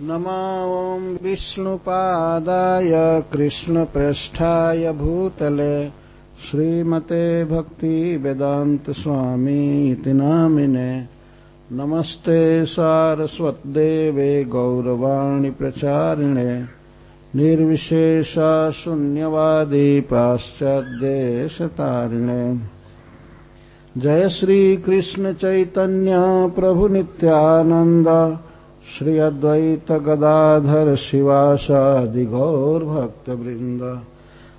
नमां विष्णुपादाय कृष्णप्रेष्ठाय भूतले श्रीमते भक्तिवेदान्तस्वामीति नामिने। नमस्ते सारस्वत्देवे गौरवाणि प्रचारिणे। निर्विशेषा शून्यवादी पाश्चाद्देशतारिणे। जय श्रीकृष्ण चैतन्य प्रभुनित्यानन्द श्री अद्वैत गदाधर शिवासादि गौरभक्तवृन्द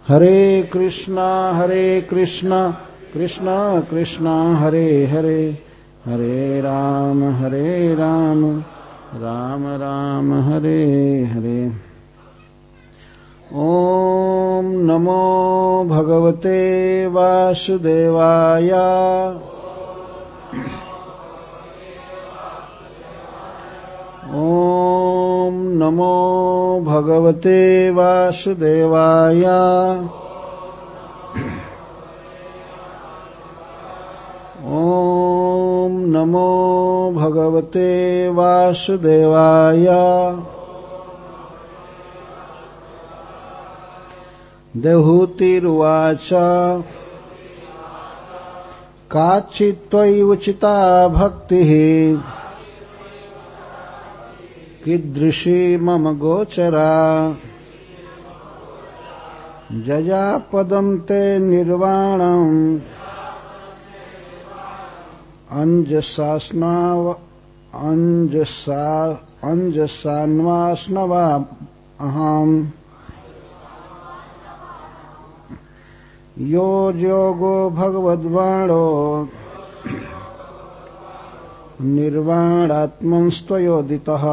हरे कृष्णा हरे कृष्णा कृष्णा कृष्णा, हरे हरे। हरे राम हरे राम राम राम, हरे हरे। ॐ नमो भगवते वासुदेवाय। ॐ नमो भगवते वासुदेवाय। ॐ नमो भगवते वासुदेवाय। देहूतिरुवाच। काचित्त्वयि उचिता भक्तिः। कीदृशी मम गोचरा। जयापदं ते निर्वाणम्। अञ्जसास्नाव अञ्जसा अञ्जसान्वास्नवा अहम्। यो योगो भगवद्वाणो। निर्वाणात्मंस्त्वयोदितः।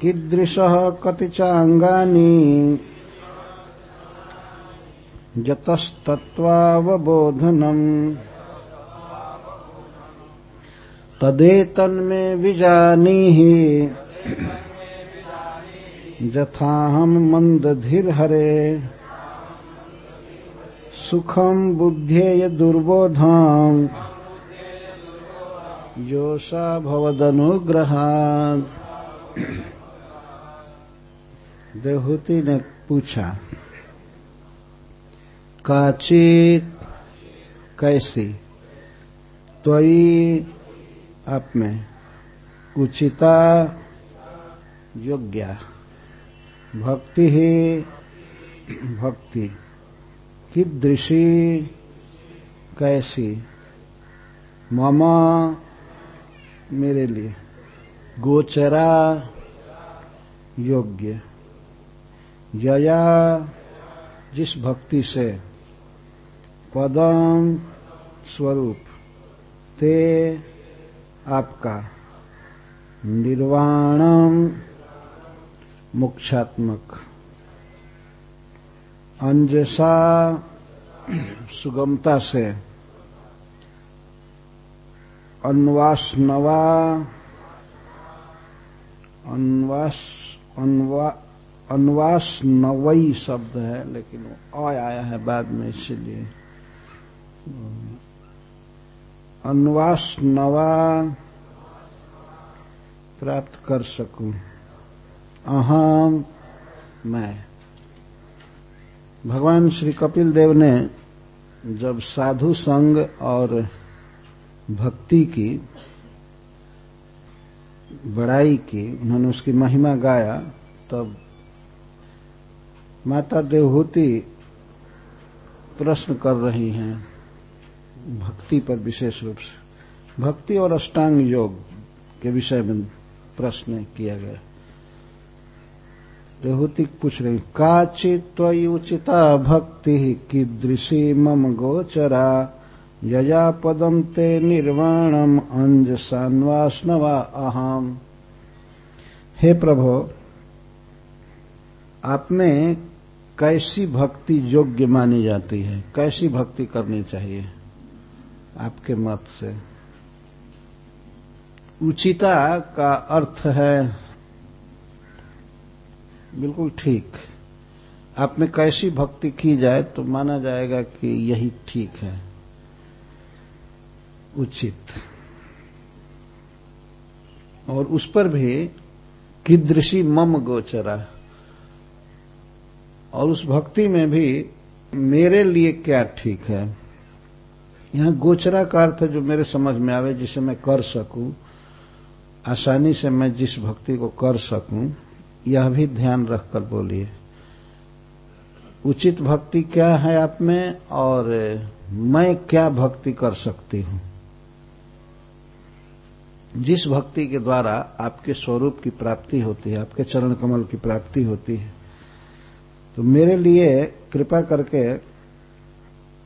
कीदृशः कति चाङ्गानि यतस्तत्त्वावबोधनम् तदेतन्मे विजानीहि। यथाहं मन्दधिर्हरे। सुखं बुद्धेय दुर्बोधम्। योषा भवदनुग्रहात् देहूति ने पूछा, काचित कैसी? त्वयी आप में उचिता योग्या। भक्ति ही भक्ति। कीदृशी कैसी? मामा मेरे लिए। गोचरा योग्य। जया जिस भक्ति से पदम स्वरूप ते आपका निर्वाणम मोक्षात्मक। अंजसा सुगमता से अन्वासनवा अन्वास, अन्वा नवई शब्द है, लेकिन वो अ आया है बाद में, इसलिए। अन्वास नवा प्राप्त कर सकूँ। अहम मैं। भगवान श्री कपिल देव ने जब साधु संग और भक्ति की, बड़ाई की, उन्होंने उसकी महिमा गाया, तब माता देवहूति प्रश्न कर रही हैं भक्ति पर विशेष रूप से। भक्ति और अष्टांग योग के विषय में प्रश्न किया गया। देहूति पूछ रही काचित उचिता भक्ति कीदृशी मम गोचरा? यया पदम ते निर्वाणम अंज सान्वास्नवा अहम। हे प्रभो आप में कैसी भक्ति योग्य मानी जाती है? कैसी भक्ति करनी चाहिए आपके मत से? उचिता का अर्थ है, बिल्कुल ठीक। आप में कैसी भक्ति की जाए तो माना जाएगा कि यही ठीक है। उचित। और उस पर भी कीदृशी मम गोचरा। और उस भक्ति में भी मेरे लिए क्या ठीक है? यहाँ गोचरा का अर्थ जो मेरे समझ में आवे, जिसे मैं कर सकूँ, आसानी से मैं जिस भक्ति को कर सकूँ, यह भी ध्यान रखकर बोलिए। उचित भक्ति क्या है आप में, और मैं क्या भक्ति कर सकती हूँ? जिस भक्ति के द्वारा आपके स्वरूप की प्राप्ति होती है, आपके चरण कमल की प्राप्ति होती है तो मेरे लिए कृपा करके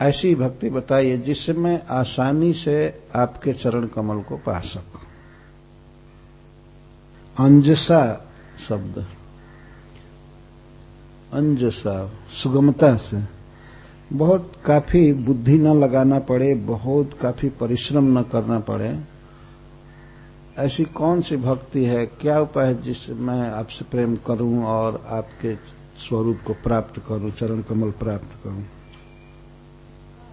ऐसी भक्ति बताइए जिससे मैं आसानी से आपके चरण कमल को पा सकूँ। अंजसा शब्द। अंजसा, सुगमता से। बहुत काफ़ी बुद्धि न लगाना पड़े, बहुत काफ़ी परिश्रम न करना पड़े। ऐसी कौन सी भक्ति है? क्या उपाय है जिससे मैं आपसे प्रेम करूँ और आपके स्वरूप को प्राप्त करूँ, चरण कमल प्राप्त करूँ?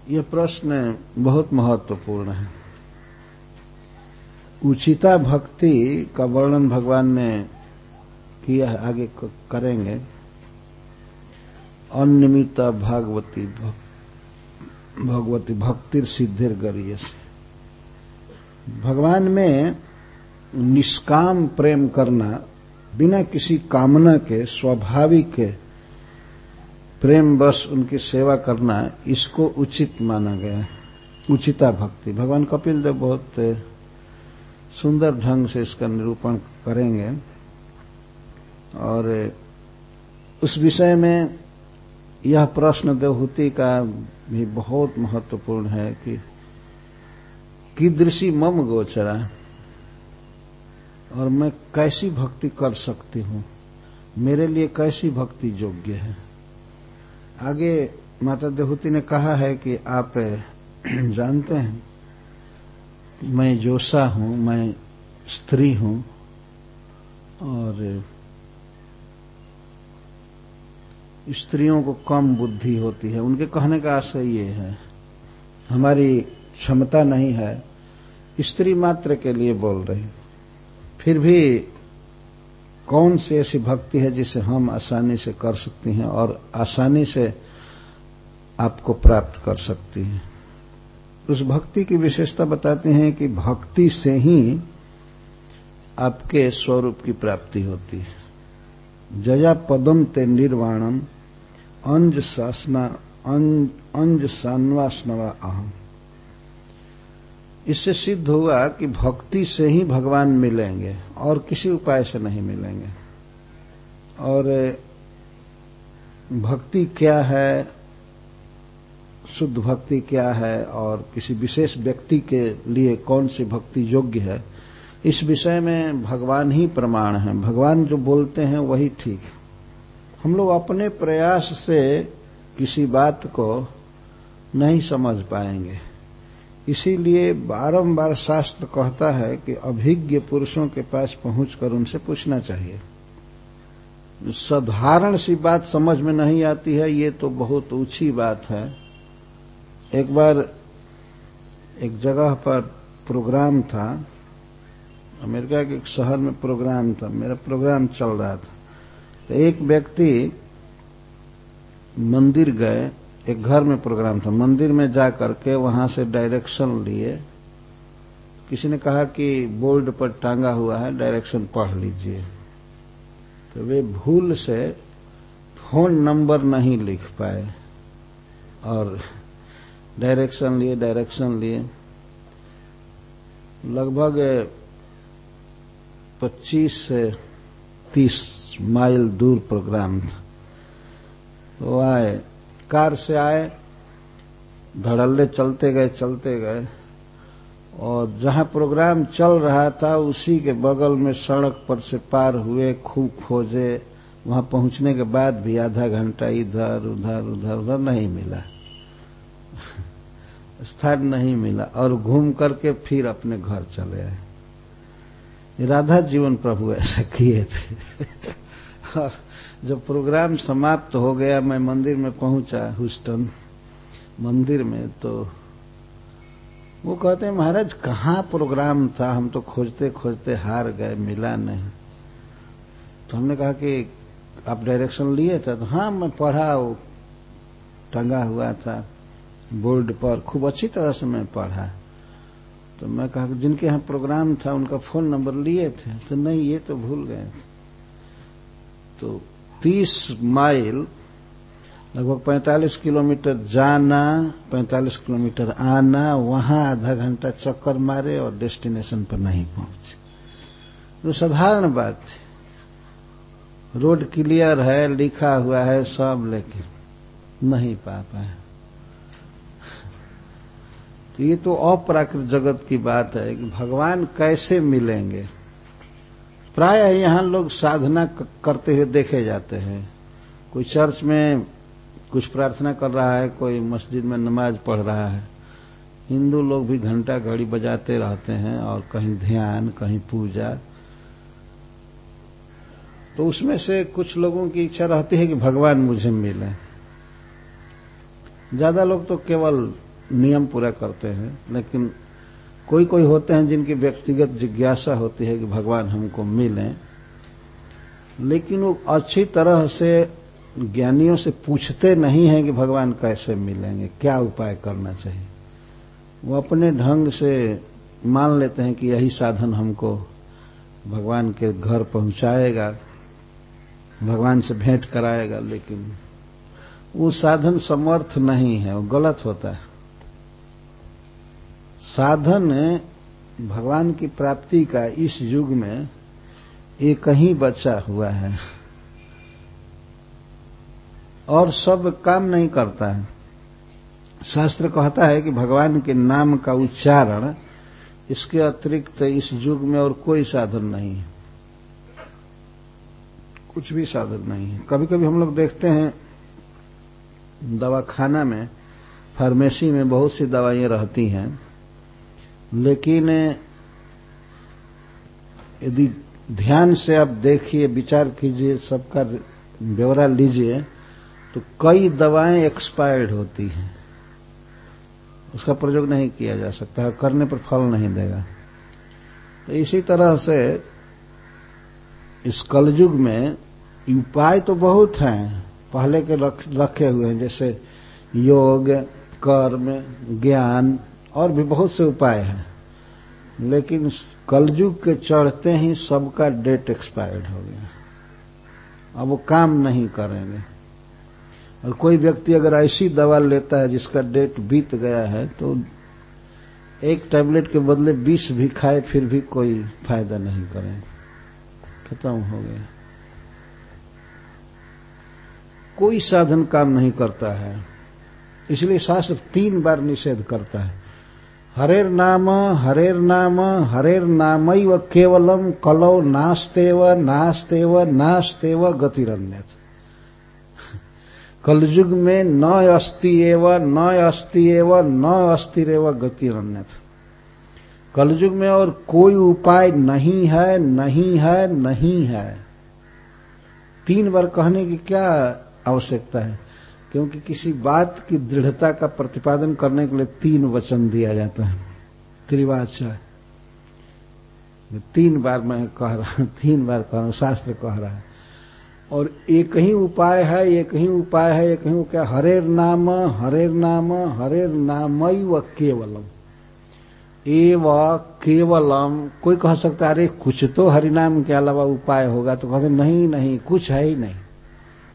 यह प्रश्न बहुत महत्वपूर्ण है। उचिता भक्ति का वर्णन भगवान ने किया है, आगे करेंगे। अनियमिता भागवती भगवती भक्तिर सिद्धिर गरिय भगवान में निष्काम प्रेम करना, बिना किसी कामना के, स्वाभाविक प्रेम बस उनकी सेवा करना, इसको उचित माना गया है। उचिता भक्ति। भगवान कपिल देव बहुत सुंदर ढंग से इसका निरूपण करेंगे। और उस विषय में यह प्रश्न देवहूति का भी बहुत महत्वपूर्ण है कि, कीदृशी मम गोचरा? और मैं कैसी भक्ति कर सकती हूँ? मेरे लिए कैसी भक्ति योग्य है? आगे माता देहूति ने कहा है कि आप जानते हैं, मैं जोशा हूँ, मैं स्त्री हूँ, और स्त्रियों को कम बुद्धि होती है। उनके कहने का आशय ये है, हमारी क्षमता नहीं है, स्त्री मात्र के लिए बोल रही। फिर भी कौन सी ऐसी भक्ति है जिसे हम आसानी से कर सकती हैं और आसानी से आपको प्राप्त कर सकती हैं? उस भक्ति की विशेषता बताते हैं कि भक्ति से ही आपके स्वरूप की प्राप्ति होती है। जया पदम ते निर्वाणम, अंज शासना, अंज सान्वासनवा अहम। इससे सिद्ध हुआ कि भक्ति से ही भगवान मिलेंगे और किसी उपाय से नहीं मिलेंगे। और भक्ति क्या है, शुद्ध भक्ति क्या है, और किसी विशेष व्यक्ति के लिए कौन सी भक्ति योग्य है, इस विषय में भगवान ही प्रमाण है। भगवान जो बोलते हैं वही ठीक है। हम लोग अपने प्रयास से किसी बात को नहीं समझ पाएँगे। इसीलिए बारंबार शास्त्र कहता है कि अभिज्ञ पुरुषों के पास पहुंचकर उनसे पूछना चाहिए। साधारण सी बात समझ में नहीं आती है, ये तो बहुत ऊँची बात है। एक बार एक जगह पर प्रोग्राम था, अमेरिका के एक शहर में प्रोग्राम था, मेरा प्रोग्राम चल रहा था। तो एक व्यक्ति मंदिर गए एक घर में प्रोग्राम था। मंदिर में जा करके वहाँ से डायरेक्शन लिए। किसी ने कहा कि बोर्ड पर टांगा हुआ है डायरेक्शन पढ़ लीजिए। तो वे भूल से फ़ोन नंबर नहीं लिख पाए और डायरेक्शन लिए डायरेक्शन लिए। लगभग 25 से 30 माइल दूर प्रोग्राम था। तो आए। कार से आए, धड़ल्ले चलते गए चलते गए। और जहाँ प्रोग्राम चल रहा था, उसी के बगल में सड़क पर से पार हुए, खूब खोजे। वहाँ पहुँचने के बाद भी आधा घंटा इधर, उधर उधर उधर नहीं मिला। स्थान नहीं मिला और घूम करके फिर अपने घर चले आए। राधा जीवन प्रभु ऐसा किए थे। जब प्रोग्राम समाप्त हो गया, मैं मंदिर में पहुँचा हुस्टन मंदिर में तो वो कहते हैं, महाराज, कहाँ प्रोग्राम था? हम तो खोजते खोजते हार गए, मिला नहीं। तो हमने कहा कि, आप डायरेक्शन लिए थे? तो हाँ मैं पढ़ा वो टंगा हुआ था, बोर्ड पर, खूब अच्छी तरह से मैं पढ़ा। तो मैं कहा, जिनके यहाँ प्रोग्राम था, उनका फ़ोन नंबर लिए थे? तो नहीं, ये तो भूल गए तो 30 माइल, लगभग 45 किलोमीटर जाना 45 किलोमीटर आना, वहाँ आधा घंटा चक्कर मारे और डेस्टिनेशन पर नहीं पहुँचे। तो साधारण बात थी रोड क्लियर है, लिखा हुआ है, सब, लेकिन नहीं पा पाए। तो ये तो अप्राकृत जगत की बात है कि भगवान कैसे मिलेंगे? प्राय यहाँ लोग साधना करते हुए देखे जाते हैं। कोई चर्च में कुछ प्रार्थना कर रहा है, कोई मस्जिद में नमाज़ पढ़ रहा है। हिंदू लोग भी घंटा घड़ी बजाते रहते हैं और कहीं ध्यान, कहीं पूजा। तो उसमें से कुछ लोगों की इच्छा रहती है कि भगवान मुझे मिले। ज़्यादा लोग तो केवल नियम पूरा करते हैं, लेकिन कोई कोई होते हैं जिनकी व्यक्तिगत जिज्ञासा होती है कि भगवान हमको मिलें, लेकिन वो अच्छी तरह से ज्ञानियों से पूछते नहीं हैं कि भगवान कैसे मिलेंगे, क्या उपाय करना चाहिए। वो अपने ढंग से मान लेते हैं कि यही साधन हमको भगवान के घर पहुंचाएगा, भगवान से भेंट कराएगा, लेकिन वो साधन समर्थ नहीं है, वो गलत होता है। साधन भगवान की प्राप्ति का इस युग में एक ही बचा हुआ है। और सब काम नहीं करता है। शास्त्र कहता है कि भगवान के नाम का उच्चारण इसके अतिरिक्त इस युग में और कोई साधन नहीं है। कुछ भी साधन नहीं है। कभी कभी हम लोग देखते हैं दवाखाना में, फार्मेसी में बहुत सी दवाइयाँ रहती हैं। लेकिन, यदि ध्यान से आप देखिए, विचार कीजिए, सबका ब्यौरा लीजिए तो कई दवाएँ एक्सपायर्ड होती हैं। उसका प्रयोग नहीं किया जा सकता है करने पर फल नहीं देगा। तो इसी तरह से इस कलयुग में उपाय तो बहुत हैं, पहले के रखे हुए हैं, जैसे योग, कर्म, ज्ञान और भी बहुत से उपाय हैं। लेकिन कलयुग के चढ़ते ही सबका डेट एक्सपायर्ड हो गया। अब वो काम नहीं करेंगे। और कोई व्यक्ति अगर ऐसी दवा लेता है जिसका डेट बीत गया है तो एक टैबलेट के बदले बीस भी खाए, फिर भी कोई फ़ायदा नहीं करे खत्म हो गया। कोई साधन काम नहीं करता है। इसलिए शास्त्र तीन बार निषेध करता है। हरेर नाम हरेर नाम हरेर नाम केवलम कलौ नास्तेव नास्तेव नास्तेव गतिरन्य कलयुग में न अस्ति एव न अस्ति एव न अस्थिरेव गतिरन्य कलयुग में और कोई उपाय नहीं है नहीं है नहीं है। तीन बार कहने की क्या आवश्यकता है? क्योंकि किसी बात की दृढ़ता का प्रतिपादन करने के लिए तीन वचन दिया जाता है। त्रिवाचा। तीन बार मैं कह रहा हूँ, तीन बार कह रहा हूँ, शास्त्र कह रहा है। और एक ही उपाय है, एक ही उपाय है, एक ही क्या हरेर नाम हरेर नाम हरेर नाम व केवलम। एव केवलम। कोई कह सकता है, अरे कुछ तो हरिनाम के अलावा उपाय होगा तो कहते नहीं नहीं, कुछ है ही नहीं।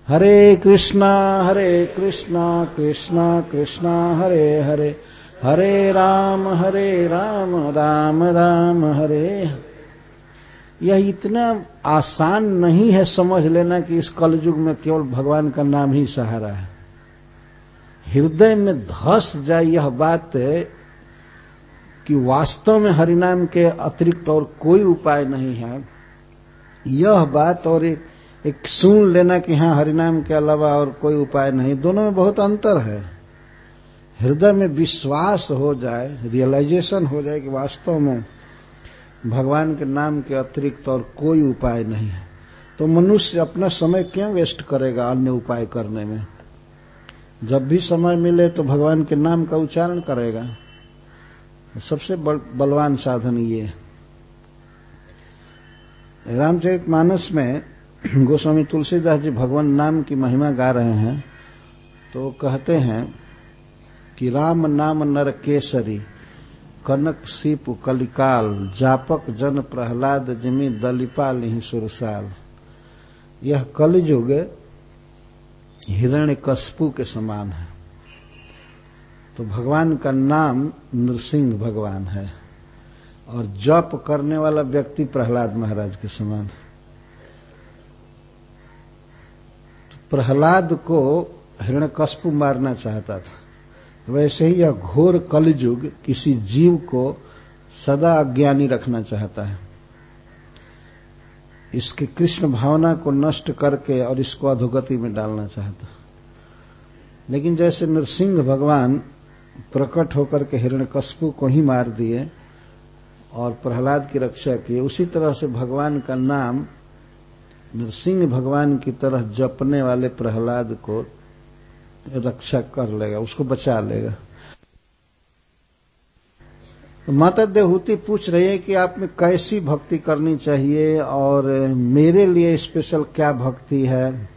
हरे कृष्णा हरे कृष्णा कृष्णा कृष्णा, हरे हरे। हरे राम हरे राम राम राम, हरे। यह इतना आसान नहीं है समझ लेना कि इस कलयुग में केवल भगवान का नाम ही सहारा है। हृदय में धस जाए यह बात कि वास्तव में हरिनाम के अतिरिक्त और कोई उपाय नहीं है। यह बात और एक एक सुन लेना कि हाँ हरिनाम के अलावा और कोई उपाय नहीं। दोनों में बहुत अंतर है। हृदय में विश्वास हो जाए रियलाइजेशन हो जाए कि वास्तव में भगवान के नाम के अतिरिक्त और कोई उपाय नहीं है। तो मनुष्य अपना समय क्यों वेस्ट करेगा अन्य उपाय करने में? जब भी समय मिले तो भगवान के नाम का उच्चारण करेगा। सबसे बलवान साधन ये रामचरित मानस में गोस्वामी तुलसीदास जी भगवान नाम की महिमा गा रहे हैं तो कहते हैं कि राम नाम नर केसरी, कनक सीप कलिकाल, जापक जन प्रहलाद जिमी दलिपाल ही सुरसाल। यह कलयुग हिरण्य कस्पू के समान है। तो भगवान का नाम नृसिंह भगवान है, और जप करने वाला व्यक्ति प्रहलाद महाराज के समान तो प्रहलाद को हिरण्यकश्यप मारना चाहता था। वैसे ही यह घोर कलयुग किसी जीव को सदा अज्ञानी रखना चाहता है। इसकी कृष्ण भावना को नष्ट करके और इसको अधोगति में डालना चाहता। लेकिन जैसे नरसिंह भगवान प्रकट होकर के हिरण्यकश्यप को ही मार दिए और प्रहलाद की रक्षा की, उसी तरह से भगवान का नाम नरसिंह भगवान की तरह जपने वाले प्रहलाद को रक्षा कर लेगा, उसको बचा लेगा। तो माता देहूति पूछ रही है कि आप में कैसी भक्ति करनी चाहिए और मेरे लिए स्पेशल क्या भक्ति है?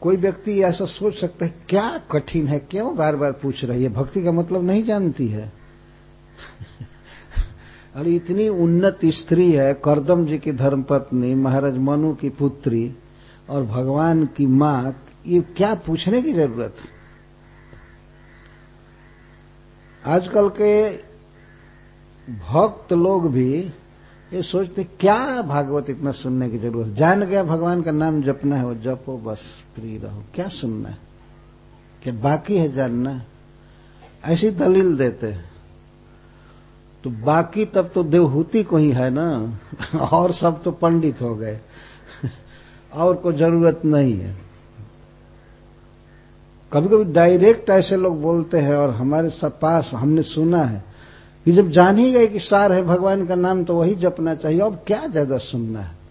कोई व्यक्ति ऐसा सोच सकता है, क्या कठिन है? क्यों बार बार पूछ रही है? भक्ति का मतलब नहीं जानती है। अरे इतनी उन्नत स्त्री है, करदम जी की धर्मपत्नी, महाराज मनु की पुत्री और भगवान की माँ, ये क्या पूछने की ज़रूरत आजकल के भक्त लोग भी ये सोचते, क्या भागवत इतना सुनने की ज़रूरत जान गया भगवान का नाम, जपना है वो, जपो बस, फ्री रहो। क्या सुनना है? क्या बाकी है जानना? ऐसी दलील देते हैं। तो बाकी तब तो देवहूति को ही है ना? और सब तो पंडित हो गए। और को ज़रूरत नहीं है। कभी कभी डायरेक्ट ऐसे लोग बोलते हैं और हमारे पास हमने सुना है कि जब जान ही गए कि सार है भगवान का नाम तो वही जपना चाहिए। अब क्या ज़्यादा सुनना है?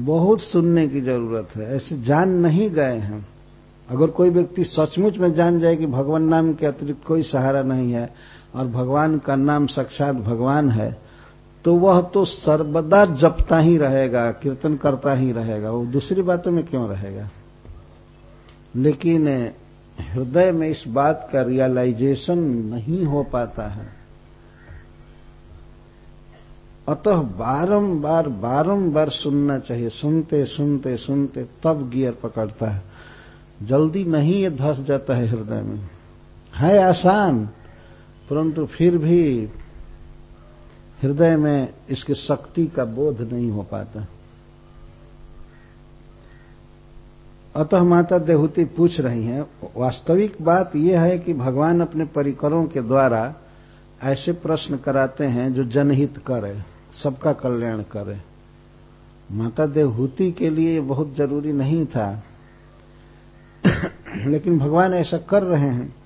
बहुत सुनने की ज़रूरत है। ऐसे जान नहीं गए हैं। अगर कोई व्यक्ति सचमुच में जान जाए कि भगवान नाम के अतिरिक्त कोई सहारा नहीं है और भगवान का नाम साक्षात भगवान है तो वह तो सर्वदा जपता ही रहेगा, कीर्तन करता ही रहेगा। वो दूसरी बातों में क्यों रहेगा? लेकिन हृदय में इस बात का रियलाइजेशन नहीं हो पाता है। अतः बारंबार बारंबार सुनना चाहिए। सुनते सुनते सुनते तब गियर पकड़ता है। जल्दी नहीं ये धस जाता है हृदय में। है आसान परंतु फिर भी हृदय में इसकी शक्ति का बोध नहीं हो पाता। अतः माता देहूति पूछ रही हैं, वास्तविक बात यह है कि भगवान अपने परिकरों के द्वारा ऐसे प्रश्न कराते हैं जो जनहित करे, सबका कल्याण करे। माता देवहूति के लिए बहुत ज़रूरी नहीं था। लेकिन भगवान ऐसा कर रहे हैं।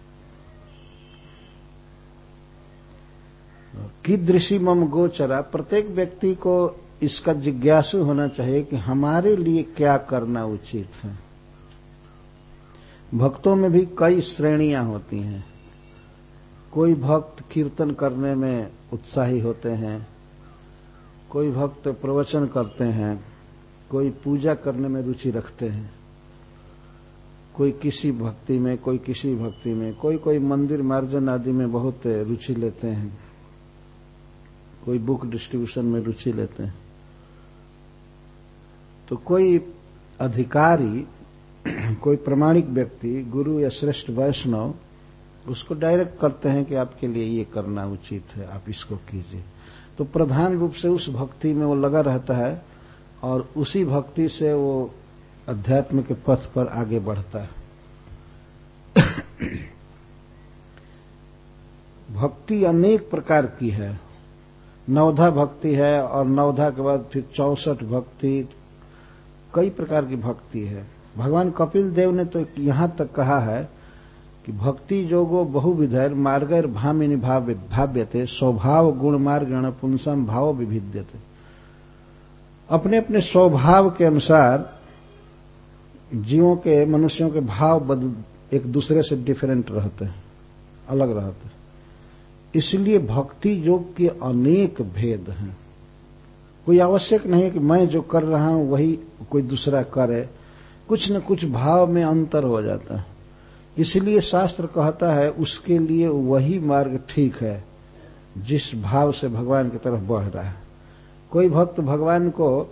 कि दृषि मम गोचरा, प्रत्येक व्यक्ति को इसका जिज्ञासु होना चाहिए कि हमारे लिए क्या करना उचित है। भक्तों में भी कई श्रेणियाँ होती हैं। कोई भक्त कीर्तन करने में उत्साही होते हैं, कोई भक्त प्रवचन करते हैं, कोई पूजा करने में रुचि रखते हैं। कोई किसी भक्ति में, कोई किसी भक्ति में, कोई कोई मंदिर मार्जन आदि में बहुत रुचि लेते हैं। कोई बुक डिस्ट्रीब्यूशन में रुचि लेते हैं। तो कोई अधिकारी, कोई प्रमाणिक व्यक्ति, गुरु या श्रेष्ठ वैष्णव, उसको डायरेक्ट करते हैं कि आपके लिए ये करना उचित है, आप इसको कीजिए। तो प्रधान रूप से उस भक्ति में वो लगा रहता है और उसी भक्ति से वो अध्यात्म के पथ पर आगे बढ़ता है। भक्ति अनेक प्रकार की है। नवधा भक्ति है और नवधा के बाद फिर चौसठ भक्ति, कई प्रकार की भक्ति है। भगवान कपिल देव ने तो यहाँ तक कहा है कि भक्ति जोगो बहुविधर मार्गर भामिनी भाव्य भाव्य थे स्वभाव गुण मार्ग पुंसम भाव विभिद्य थे अपने अपने स्वभाव के अनुसार जीवों के, मनुष्यों के भाव एक दूसरे से डिफरेंट रहते हैं, अलग रहते हैं। इसलिए भक्ति योग के अनेक भेद हैं। कोई आवश्यक नहीं कि मैं जो कर रहा हूँ, वही कोई दूसरा करे। कुछ न कुछ भाव में अंतर हो जाता है। इसलिए शास्त्र कहता है, उसके लिए वही मार्ग ठीक है, जिस भाव से भगवान की तरफ़ बढ़ रहा है। कोई भक्त भगवान को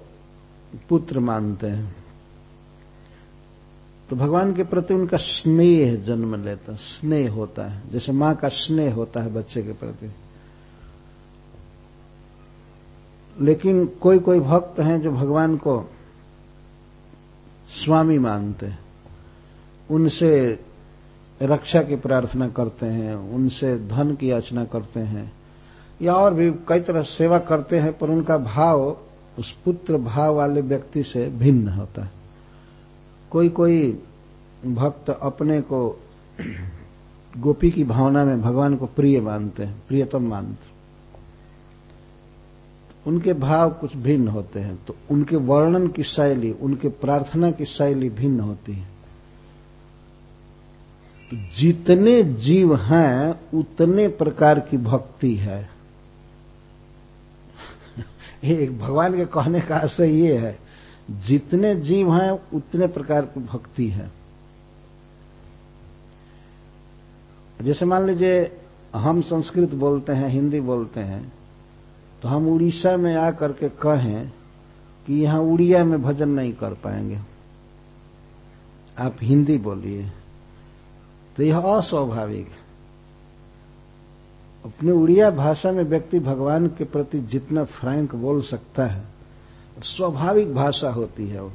पुत्र मानते हैं। तो भगवान के प्रति उनका स्नेह जन्म लेता स्नेह होता है। जैसे माँ का स्नेह होता है बच्चे के प्रति। लेकिन कोई कोई भक्त हैं जो भगवान को स्वामी मानते हैं। उनसे रक्षा की प्रार्थना करते हैं, उनसे धन की याचना करते हैं, या और भी कई तरह सेवा करते हैं, पर उनका भाव, उस पुत्र भाव वाले व्यक्ति से भिन्न होता है। कोई कोई भक्त अपने को गोपी की भावना में भगवान को प्रिय मानते हैं, प्रियतम मानते हैं। उनके भाव कुछ भिन्न होते हैं तो उनके वर्णन की शैली, उनके प्रार्थना की शैली भिन्न होती है। तो जितने जीव हैं, उतने प्रकार की भक्ति है। एक भगवान के कहने का आशय ये है जितने जीव हैं, उतने प्रकार की भक्ति है। जैसे मान लीजिए, हम संस्कृत बोलते हैं, हिंदी बोलते हैं तो हम उड़ीसा में आकर के कहें कि यहाँ उड़िया में भजन नहीं कर पाएँगे। आप हिंदी बोलिए तो यह अस्वाभाविक अपने उड़िया भाषा में व्यक्ति भगवान के प्रति जितना फ्रैंक बोल सकता है स्वाभाविक भाषा होती है वो।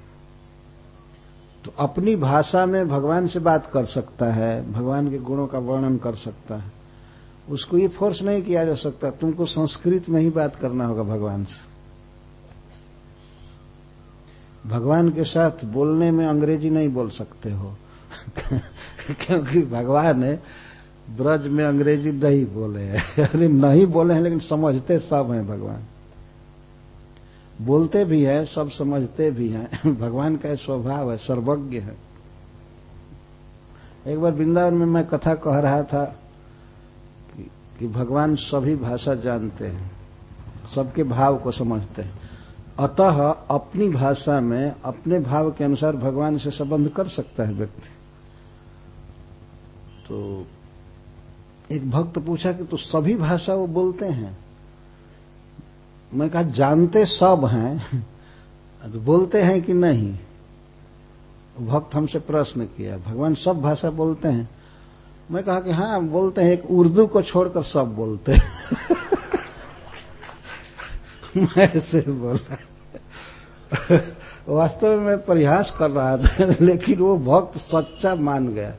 तो अपनी भाषा में भगवान से बात कर सकता है, भगवान के गुणों का वर्णन कर सकता है। उसको ये फोर्स नहीं किया जा सकता, तुमको संस्कृत में ही बात करना होगा भगवान से। भगवान के साथ बोलने में अंग्रेज़ी नहीं बोल सकते हो। क्योंकि भगवान ब्रज में अंग्रेज़ी नहीं बोले हैं। अरे नहीं बोले हैं, लेकिन समझते सब हैं भगवान। बोलते भी हैं सब समझते भी हैं। भगवान का स्वभाव है सर्वज्ञ है। एक बार वृंदावन में मैं कथा कह रहा था कि, कि भगवान सभी भाषा जानते हैं सबके भाव को समझते हैं। अतः अपनी भाषा में अपने भाव के अनुसार भगवान से संबंध कर सकता है व्यक्ति। तो एक भक्त पूछा कि तो सभी भाषा वो बोलते हैं? मैं कहा, जानते सब हैं तो बोलते हैं कि नहीं? भक्त हमसे प्रश्न किया, भगवान सब भाषा बोलते हैं। मैं कहा कि हाँ बोलते हैं, एक उर्दू को छोड़कर सब बोलते हैं। मैं ऐसे बोला। वास्तव में मैं प्रयास कर रहा था, लेकिन वो भक्त सच्चा मान गया।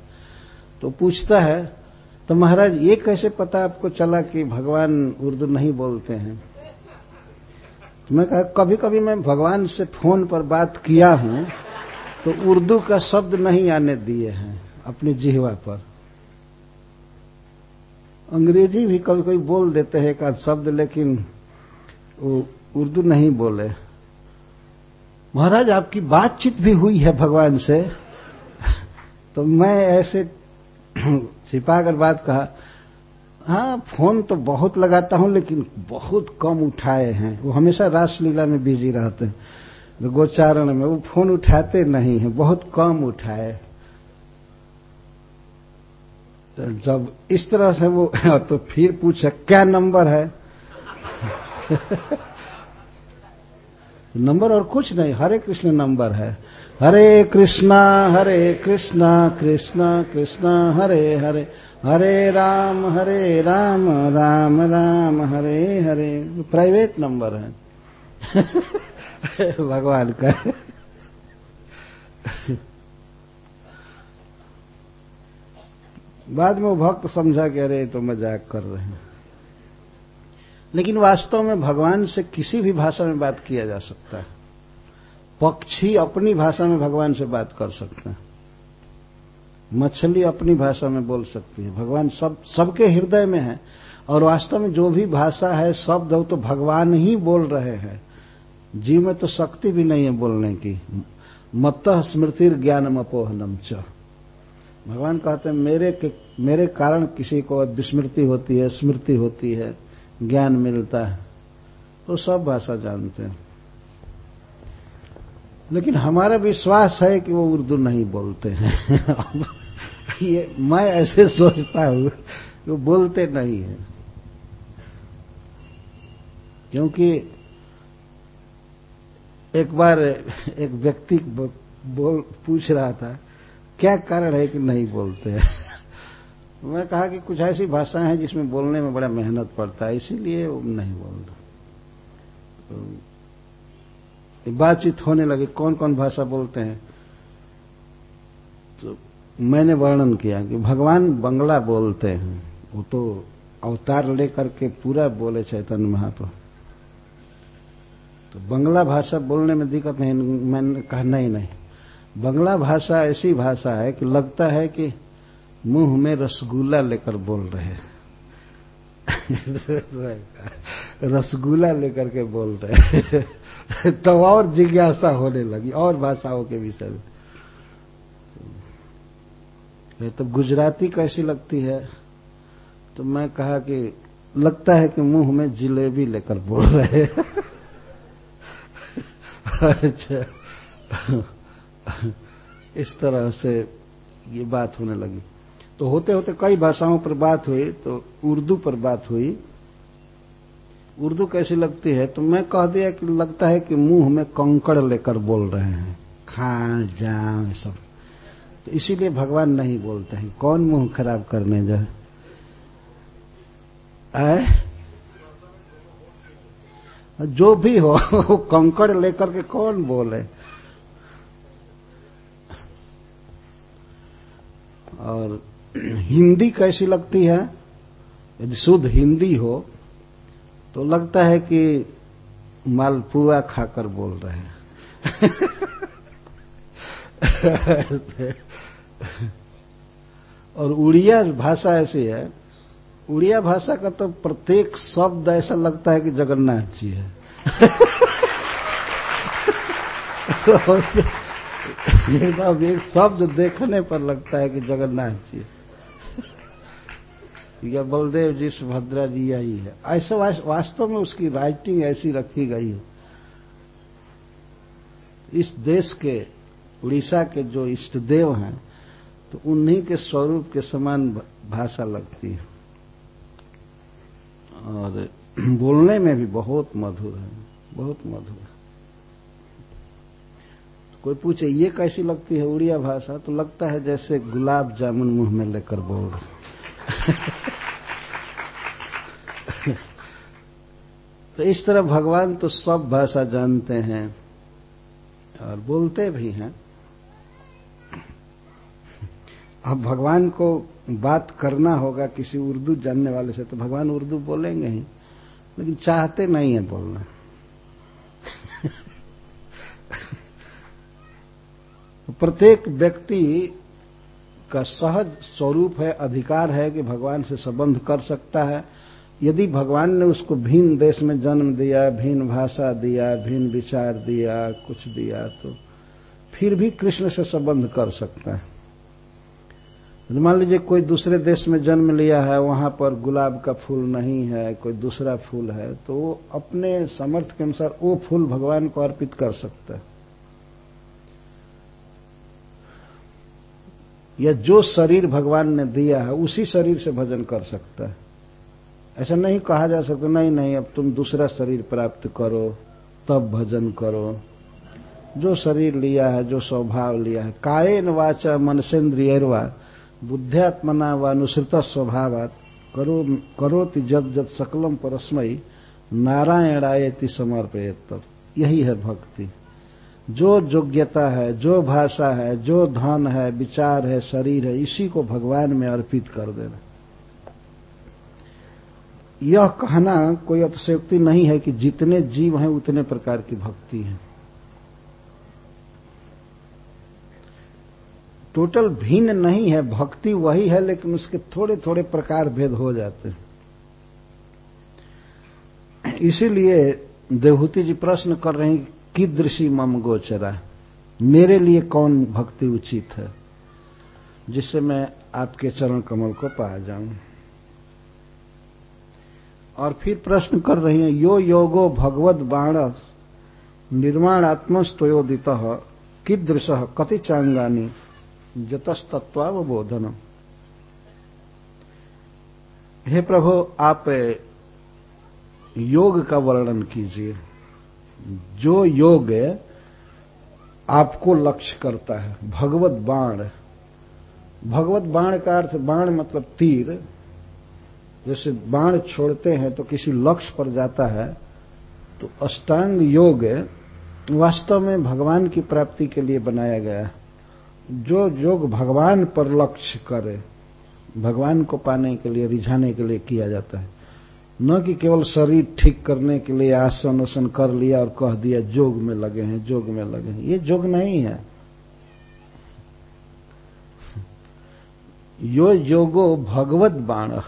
तो पूछता है तो महाराज, ये कैसे पता आपको चला कि भगवान उर्दू नहीं बोलते हैं? तो मैं कहा कभी कभी मैं भगवान से फ़ोन पर बात किया हूँ तो उर्दू का शब्द नहीं आने दिए हैं अपनी जिहवा पर। अंग्रेज़ी भी कभी कभी बोल देते हैं एक शब्द, लेकिन वो उर्दू नहीं बोले। महाराज, आपकी बातचीत भी हुई है भगवान से। तो मैं ऐसे छिपा कर बात कहा हाँ फ़ोन तो बहुत लगाता हूँ, लेकिन बहुत कम उठाए हैं। वो हमेशा रासलीला में बिज़ी रहते हैं। तो गोचारण में वो फ़ोन उठाते नहीं है, बहुत कम उठाए। तो जब इस तरह से वो तो फिर पूछा, क्या नंबर है? नंबर और कुछ नहीं, हरे कृष्ण नंबर है। हरे कृष्णा हरे कृष्णा कृष्णा कृष्णा, हरे हरे। हरे राम हरे राम राम राम, हरे हरे। प्राइवेट नंबर है। भगवान का। बाद में वो भक्त समझा कि अरे तो मज़ाक कर रहे हैं। लेकिन वास्तव में भगवान से किसी भी भाषा में बात किया जा सकता है। पक्षी अपनी भाषा में भगवान से बात कर सकते हैं। मछली अपनी भाषा में बोल सकती है। भगवान सब, सबके हृदय में है। और वास्तव में जो भी भाषा है, शब्द हो तो भगवान ही बोल रहे हैं। जीव में तो शक्ति भी नहीं है बोलने की। मत स्मृति ज्ञानम अपोहनम च। भगवान कहते हैं, मेरे के, मेरे कारण किसी को विस्मृति होती है, स्मृति होती है, ज्ञान मिलता है। तो सब भाषा जानते हैं। लेकिन हमारा विश्वास है कि वो उर्दू नहीं बोलते हैं। ये मैं ऐसे सोचता हूँ वो बोलते नहीं है। क्योंकि एक बार एक व्यक्ति बोल, पूछ रहा था, क्या कारण है कि नहीं बोलते हैं? मैं कहा कि कुछ ऐसी भाषाएँ हैं जिसमें बोलने में बड़ा मेहनत पड़ता है, इसीलिए नहीं बोलता। तो बातचीत होने लगी कौन कौन भाषा बोलते हैं? तो मैंने वर्णन किया कि भगवान बंगला बोलते हैं। वो तो अवतार लेकर के पूरा बोले चैतन्य महाप्रभु। तो बंगला भाषा बोलने में दिक्कत नहीं, मैंने कहा, नहीं नहीं। बंगला भाषा ऐसी भाषा है कि लगता है कि मुँह में रसगुल्ला लेकर बोल रहे हैं। रसगुल्ला लेकर के बोल रहे तो और जिज्ञासा होने लगी, और भाषाओं के विषय में। तो गुजराती कैसी लगती है? तो मैं कहा कि लगता है कि मुँह में जिलेबी लेकर बोल रहे अच्छा। इस तरह से ये बात होने लगी। तो होते होते कई भाषाओं पर बात हुई तो उर्दू पर बात हुई। उर्दू कैसी लगती है? तो मैं कह दिया कि लगता है कि मुँह में कंकड़ लेकर बोल रहे हैं। खा जा सब। तो इसीलिए भगवान नहीं बोलते हैं। कौन मुँह खराब करने जाए जो भी हो कंकड़ लेकर के कौन बोले? और हिंदी कैसी लगती है? यदि शुद्ध हिंदी हो तो लगता है कि मालपुआ खाकर बोल रहे हैं। और उड़िया भाषा ऐसी है। उड़िया भाषा का तो प्रत्येक शब्द ऐसा लगता है कि जगन्नाथ जी है। एक शब्द देखने पर लगता है कि जगन्नाथ जी या बलदेव जी सुभद्रा जी आई है। ऐसा वास्तव में उसकी राइटिंग ऐसी रखी गई है। इस देश के, उड़ीसा के जो इष्ट देव हैं तो उन्हीं के स्वरूप के समान भाषा लगती है। और बोलने में भी बहुत मधुर है, बहुत मधुर है। कोई पूछे, ये कैसी लगती है उड़िया भाषा? तो लगता है जैसे गुलाब जामुन मुँह में लेकर बोल रहे तो इस तरह भगवान तो सब भाषा जानते हैं और बोलते भी हैं। अब भगवान को बात करना होगा किसी उर्दू जानने वाले से तो भगवान उर्दू बोलेंगे ही, लेकिन चाहते नहीं है बोलना। प्रत्येक व्यक्ति का सहज स्वरूप है, अधिकार है कि भगवान से संबंध कर सकता है। यदि भगवान ने उसको भिन्न देश में जन्म दिया भिन्न भाषा दिया भिन्न विचार दिया, कुछ दिया तो फिर भी कृष्ण से संबंध कर सकता है। मान लीजिए कोई दूसरे देश में जन्म लिया है, वहाँ पर गुलाब का फूल नहीं है, कोई दूसरा फूल है तो वो अपने समर्थ के अनुसार वो फूल भगवान को अर्पित कर सकता है। या जो शरीर भगवान ने दिया है, उसी शरीर से भजन कर सकता है। ऐसा नहीं कहा जा सकता, नहीं नहीं, अब तुम दूसरा शरीर प्राप्त करो, तब भजन करो। जो शरीर लिया है, जो स्वभाव लिया है, कायन वाचा मनसेन्द्रियवा बुद्ध्यात्मना व अनुसृत स्वभाव करो, करोति जद जद सकलम परस्मयी नारायणायति समर्पयत यही है भक्ति। जो योग्यता है, जो भाषा है, जो धन है, विचार है, शरीर है, इसी को भगवान में अर्पित कर देना। यह कहना कोई अतिशयोक्ति नहीं है कि जितने जीव हैं, उतने प्रकार की भक्ति है। टोटल भिन्न नहीं है, भक्ति वही है, लेकिन उसके थोड़े थोड़े प्रकार भेद हो जाते हैं। इसीलिए देवहूति जी प्रश्न कर रहे हैं कीदृशी मम गोचरा? मेरे लिए कौन भक्ति उचित है? जिससे मैं आपके चरण कमल को पा जाऊँ। और फिर प्रश्न कर रही हैं, यो योगो भगवत बाण निर्माणात्मस्तोदित कीदृश, कति चांगानी जतस्तत्वावबोधन हे प्रभु, आप योग का वर्णन कीजिए। जो योग आपको लक्ष्य करता है। भगवत बाण भगवत बाण का अर्थ, बाण मतलब तीर। जैसे बाण छोड़ते हैं तो किसी लक्ष्य पर जाता है तो अष्टांग योग वास्तव में भगवान की प्राप्ति के लिए बनाया गया है। जो योग भगवान पर लक्ष्य करे, भगवान को पाने के लिए, रिझाने के लिए किया जाता है। न कि केवल शरीर ठीक करने के लिए आसन उसन कर लिया और कह दिया, जोग में लगे हैं, जोग में लगे हैं। ये जोग नहीं है। यो योगो भगवत बाण।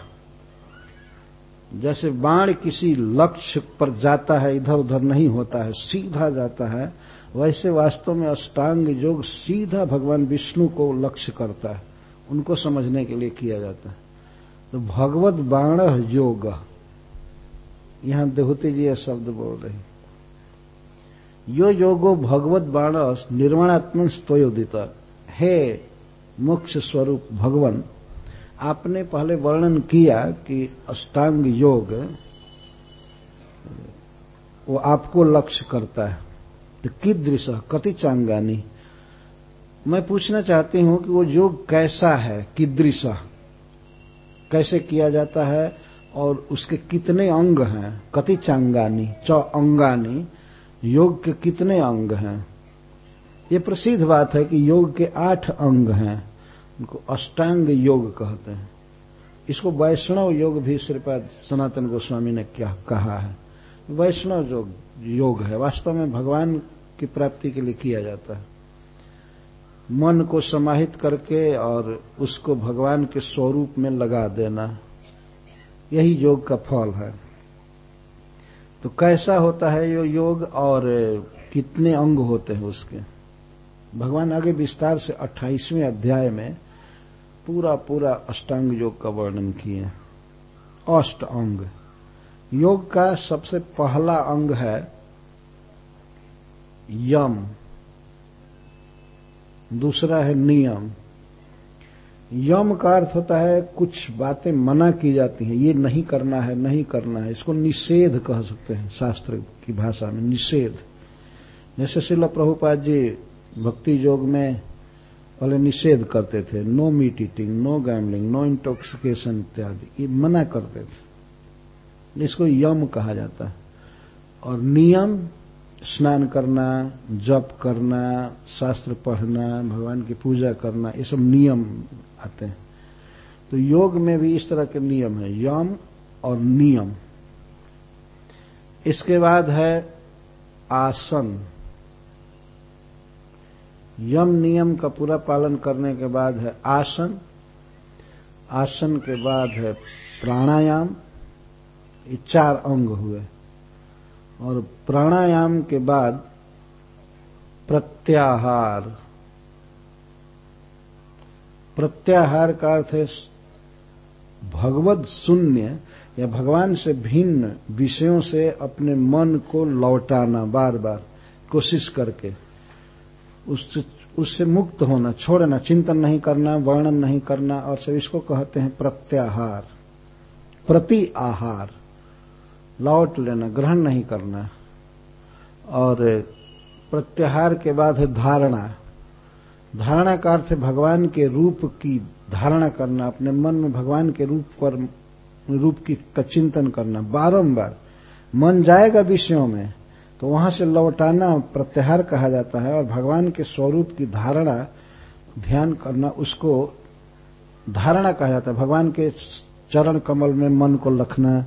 जैसे बाण किसी लक्ष्य पर जाता है इधर उधर नहीं होता है, सीधा जाता है, वैसे वास्तव में अष्टांग योग सीधा भगवान विष्णु को लक्ष्य करता है। उनको समझने के लिए किया जाता है। तो भगवत बाण योग। यहाँ देहूति जी यह शब्द बोल रहे यो योगो भगवत बाणस निर्माणात्मक स्तोयोदित। है मोक्ष स्वरूप भगवान, आपने पहले वर्णन किया कि अष्टांग योग, वो आपको लक्ष्य करता है। तो कीदृश कति चांगानी मैं पूछना चाहती हूँ कि वो योग कैसा है, कीदृश? कैसे किया जाता है? और उसके कितने अंग हैं? कति चांगानी, च अंगानी, योग के कितने अंग हैं? ये प्रसिद्ध बात है कि योग के आठ अंग हैं। उनको अष्टांग योग कहते हैं। इसको वैष्णव योग भी श्रीपाद सनातन गोस्वामी ने क्या कहा है? वैष्णव योग योग है, वास्तव में भगवान की प्राप्ति के लिए किया जाता है। मन को समाहित करके और उसको भगवान के स्वरूप में लगा देना। यही योग का फल है। तो कैसा होता है यो योग और कितने अंग होते हैं उसके? भगवान आगे विस्तार से 28वें अध्याय में पूरा पूरा अष्टांग योग का वर्णन किए। अष्ट अंग। योग का सबसे पहला अंग है यम। दूसरा है नियम। यम का अर्थ होता है कुछ बातें मना की जाती हैं, ये नहीं करना है, नहीं करना है, इसको निषेध कह सकते हैं शास्त्र की भाषा में, निषेध। जैसे शिल प्रभुपाद जी भक्ति योग में पहले निषेध करते थे no meat eating no gambling no intoxication इत्यादि, ये मना करते थे। इसको यम कहा जाता है। और नियम स्नान करना, जप करना, शास्त्र पढ़ना, भगवान की पूजा करना, ये सब नियम आते हैं। तो योग में भी इस तरह के नियम है, यम और नियम। इसके बाद है आसन। यम नियम का पूरा पालन करने के बाद है आसन। आसन के बाद है प्राणायाम। ये चार अंग हुए। और प्राणायाम के बाद प्रत्याहार। प्रत्याहार का अर्थ है भगवत शून्य या भगवान से भिन्न विषयों से अपने मन को लौटाना बार बार कोशिश करके। उससे उससे मुक्त होना, छोड़ना, चिंतन नहीं करना, वर्णन नहीं करना, और सब इसको कहते हैं प्रत्याहार। प्रति आहार। लौट लेना, ग्रहण नहीं करना। और प्रत्याहार के बाद है धारणा। धारणा का अर्थ भगवान के रूप की धारणा करना, अपने मन में भगवान के रूप पर, रूप की का चिंतन करना। बारंबार, मन जाएगा विषयों में तो वहाँ से लौटाना प्रत्याहार कहा जाता है, और भगवान के स्वरूप की धारणा, ध्यान करना, उसको धारणा कहा जाता है। भगवान के चरण कमल में मन को रखना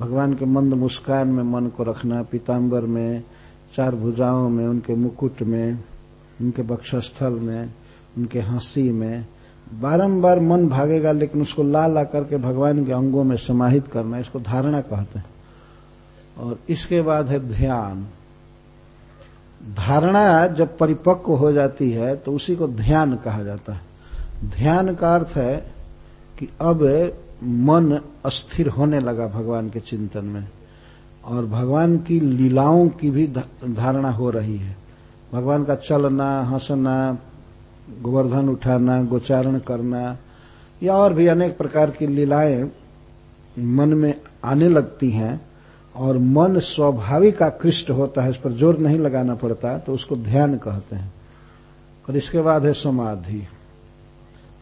भगवान के मंद मुस्कान में मन को रखना पीताम्बर में, चार भुजाओं में, उनके मुकुट में, उनके बक्षस्थल में, उनके हँसी में। बारंबार मन भागेगा, लेकिन उसको ला ला करके भगवान के अंगों में समाहित करना, इसको धारणा कहते हैं। और इसके बाद है ध्यान। धारणा जब परिपक्व हो जाती है तो उसी को ध्यान कहा जाता है। ध्यान का अर्थ है कि अब मन अस्थिर होने लगा भगवान के चिंतन में और भगवान की लीलाओं की भी धारणा हो रही है। भगवान का चलना, हंसना, गोवर्धन उठाना, गोचारण करना या और भी अनेक प्रकार की लीलाएँ मन में आने लगती हैं और मन स्वाभाविक आकृष्ट होता है, इस पर ज़ोर नहीं लगाना पड़ता तो उसको ध्यान कहते हैं। और इसके बाद है समाधि।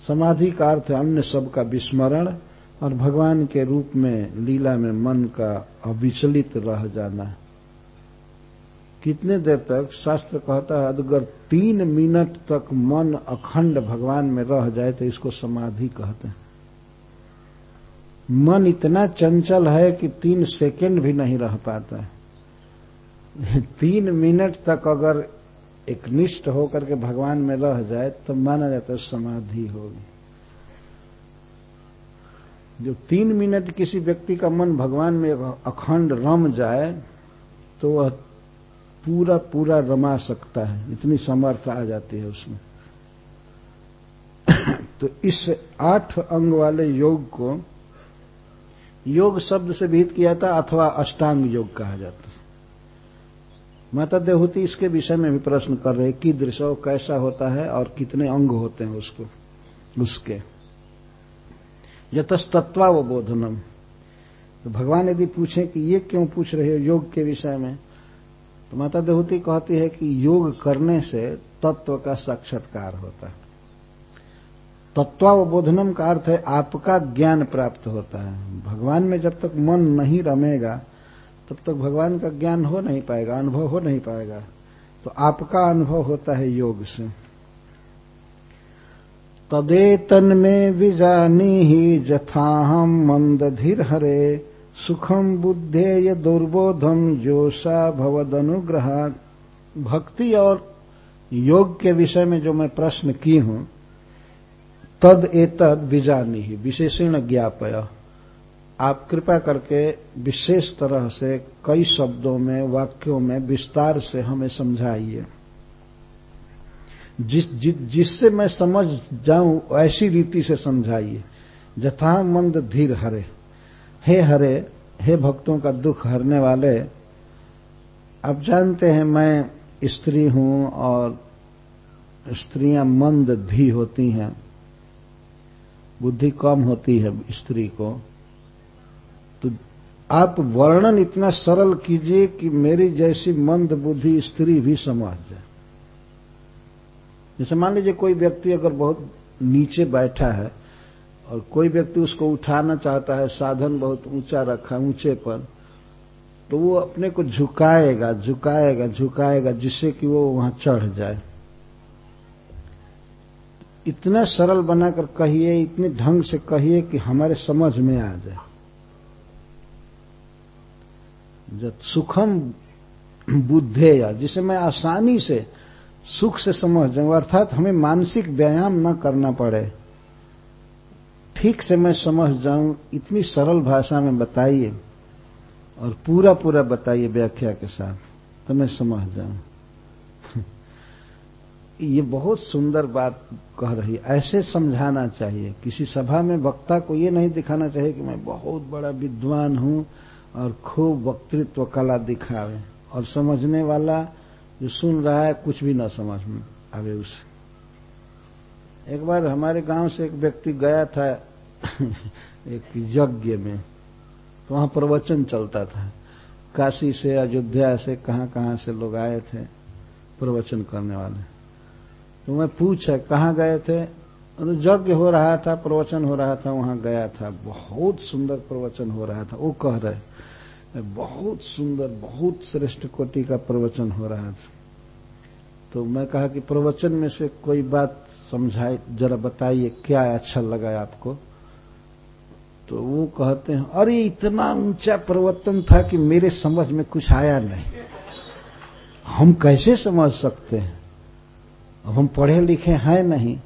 समाधि का अर्थ अन्य सब का विस्मरण और भगवान के रूप में, लीला में मन का अविचलित रह जाना कितने देर तक, शास्त्र कहता है, अगर तीन मिनट तक मन अखंड भगवान में रह जाए तो इसको समाधि कहते हैं। मन इतना चंचल है कि तीन सेकंड भी नहीं रह पाता है। तीन मिनट तक अगर एक निष्ठ होकर के भगवान में रह जाए तो माना जाता है समाधि होगी। जो तीन मिनट किसी व्यक्ति का मन भगवान में अखंड रम जाए तो वह पूरा पूरा रमा सकता है। इतनी समर्थ आ जाती है उसमें। तो इस आठ अंग वाले योग को, योग शब्द से विहित किया था अथवा अष्टांग योग कहा जाता है। माता देहूति इसके विषय में भी प्रश्न कर रहे कि दृश्य कैसा होता है और कितने अंग होते हैं उसको, उसके। यतस्तत्वावबोधनम तो भगवान यदि पूछें कि ये क्यों पूछ रहे हो योग के विषय में तो माता देहूति कहती है कि योग करने से तत्व का साक्षात्कार होता है। तत्वावबोधनम का अर्थ है आपका ज्ञान प्राप्त होता है। भगवान में जब तक मन नहीं रमेगा, तब तक भगवान का ज्ञान हो नहीं पाएगा, अनुभव हो नहीं पाएगा। तो आपका अनुभव होता है योग से। तदेतन में विजानी जथाहम मंदधिर हरे सुखम बुद्धे बुद्धेय दुर्बोधम जोशा भवदनुग्रह भक्ति और योग के विषय में जो मैं प्रश्न की हूँ, तद एतद विजानी ही, विशेषण ज्ञापय। आप कृपा करके विशेष तरह से कई शब्दों में, वाक्यों में विस्तार से हमें समझाइए। जिस जिससे मैं समझ जाऊँ, ऐसी रीति से समझाइए। जथा मंद धीर हरे, हे हरे, हे भक्तों का दुख हरने वाले, आप जानते हैं मैं स्त्री हूँ और स्त्रियाँ मंद धी होती हैं। बुद्धि कम होती है स्त्री को। तो आप वर्णन इतना सरल कीजिए कि मेरी जैसी मंद बुद्धि स्त्री भी समझ जाए। जैसे मान लीजिए कोई व्यक्ति अगर बहुत नीचे बैठा है और कोई व्यक्ति उसको उठाना चाहता है, साधन बहुत ऊँचा रखा ऊँचे पर तो वो अपने को झुकाएगा झुकाएगा झुकाएगा, जिससे कि वो वहाँ चढ़ जाए। इतना सरल बनाकर कहिए, इतने ढंग से कहिए कि हमारे समझ में आ जाए। जब सुखम बुद्धे या जिसे मैं आसानी से सुख से समझ अर्थात हमें मानसिक व्यायाम न करना पड़े। ठीक से मैं समझ जाऊँ, इतनी सरल भाषा में बताइए और पूरा पूरा बताइए व्याख्या के साथ तो मैं समझ जाऊँ। ये बहुत सुंदर बात कह रही ऐसे समझाना चाहिए। किसी सभा में वक्ता को ये नहीं दिखाना चाहिए कि मैं बहुत बड़ा विद्वान हूँ और खूब वक्तृत्व कला दिखावे। और समझने वाला जो सुन रहा है, कुछ भी ना समझ में आवे उसे। एक बार हमारे गाँव से एक व्यक्ति गया था, एक यज्ञ में। तो वहाँ प्रवचन चलता था। काशी से, अयोध्या से कहाँ कहाँ से लोग आए थे, प्रवचन करने वाले। तो मैं पूछा, कहाँ गए थे? तो यज्ञ हो रहा था, प्रवचन हो रहा था, वहाँ गया था। बहुत सुंदर प्रवचन हो रहा था। वो कह रहे, बहुत सुंदर, बहुत श्रेष्ठ कोटि का प्रवचन हो रहा था। तो मैं कहा कि प्रवचन में से कोई बात समझाए, जरा बताइए, क्या अच्छा लगा आपको? तो वो कहते हैं, अरे, इतना ऊँचा प्रवचन था कि मेरे समझ में कुछ आया नहीं। हम कैसे समझ सकते हैं? अब हम पढ़े लिखे हैं नहीं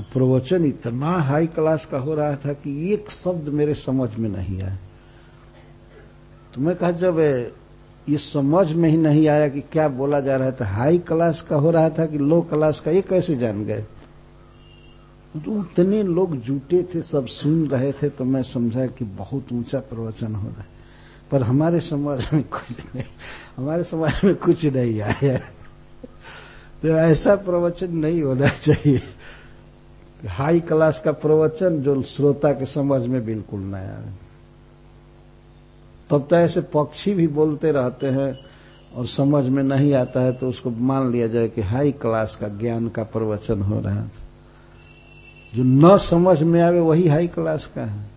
प्रवचन इतना हाई क्लास का हो रहा था कि एक शब्द मेरे समझ में नहीं आया। तो मैं कहा, जब ये समझ में ही नहीं आया कि क्या बोला जा रहा था हाई क्लास का हो रहा था कि लो क्लास का, ये कैसे जान गए? तो उतने लोग जुटे थे, सब सुन रहे थे तो मैं समझा कि बहुत ऊँचा प्रवचन हो रहा है। पर हमारे समाज में कुछ नहीं, हमारे समाज में कुछ नहीं आया। तो ऐसा प्रवचन नहीं होना चाहिए। हाई क्लास का प्रवचन जो श्रोता के समझ में बिल्कुल न आए तब तो ऐसे पक्षी भी बोलते रहते हैं और समझ में नहीं आता है तो उसको मान लिया जाए कि हाई क्लास का ज्ञान का प्रवचन हो रहा है जो न समझ में आवे वही हाई क्लास का है।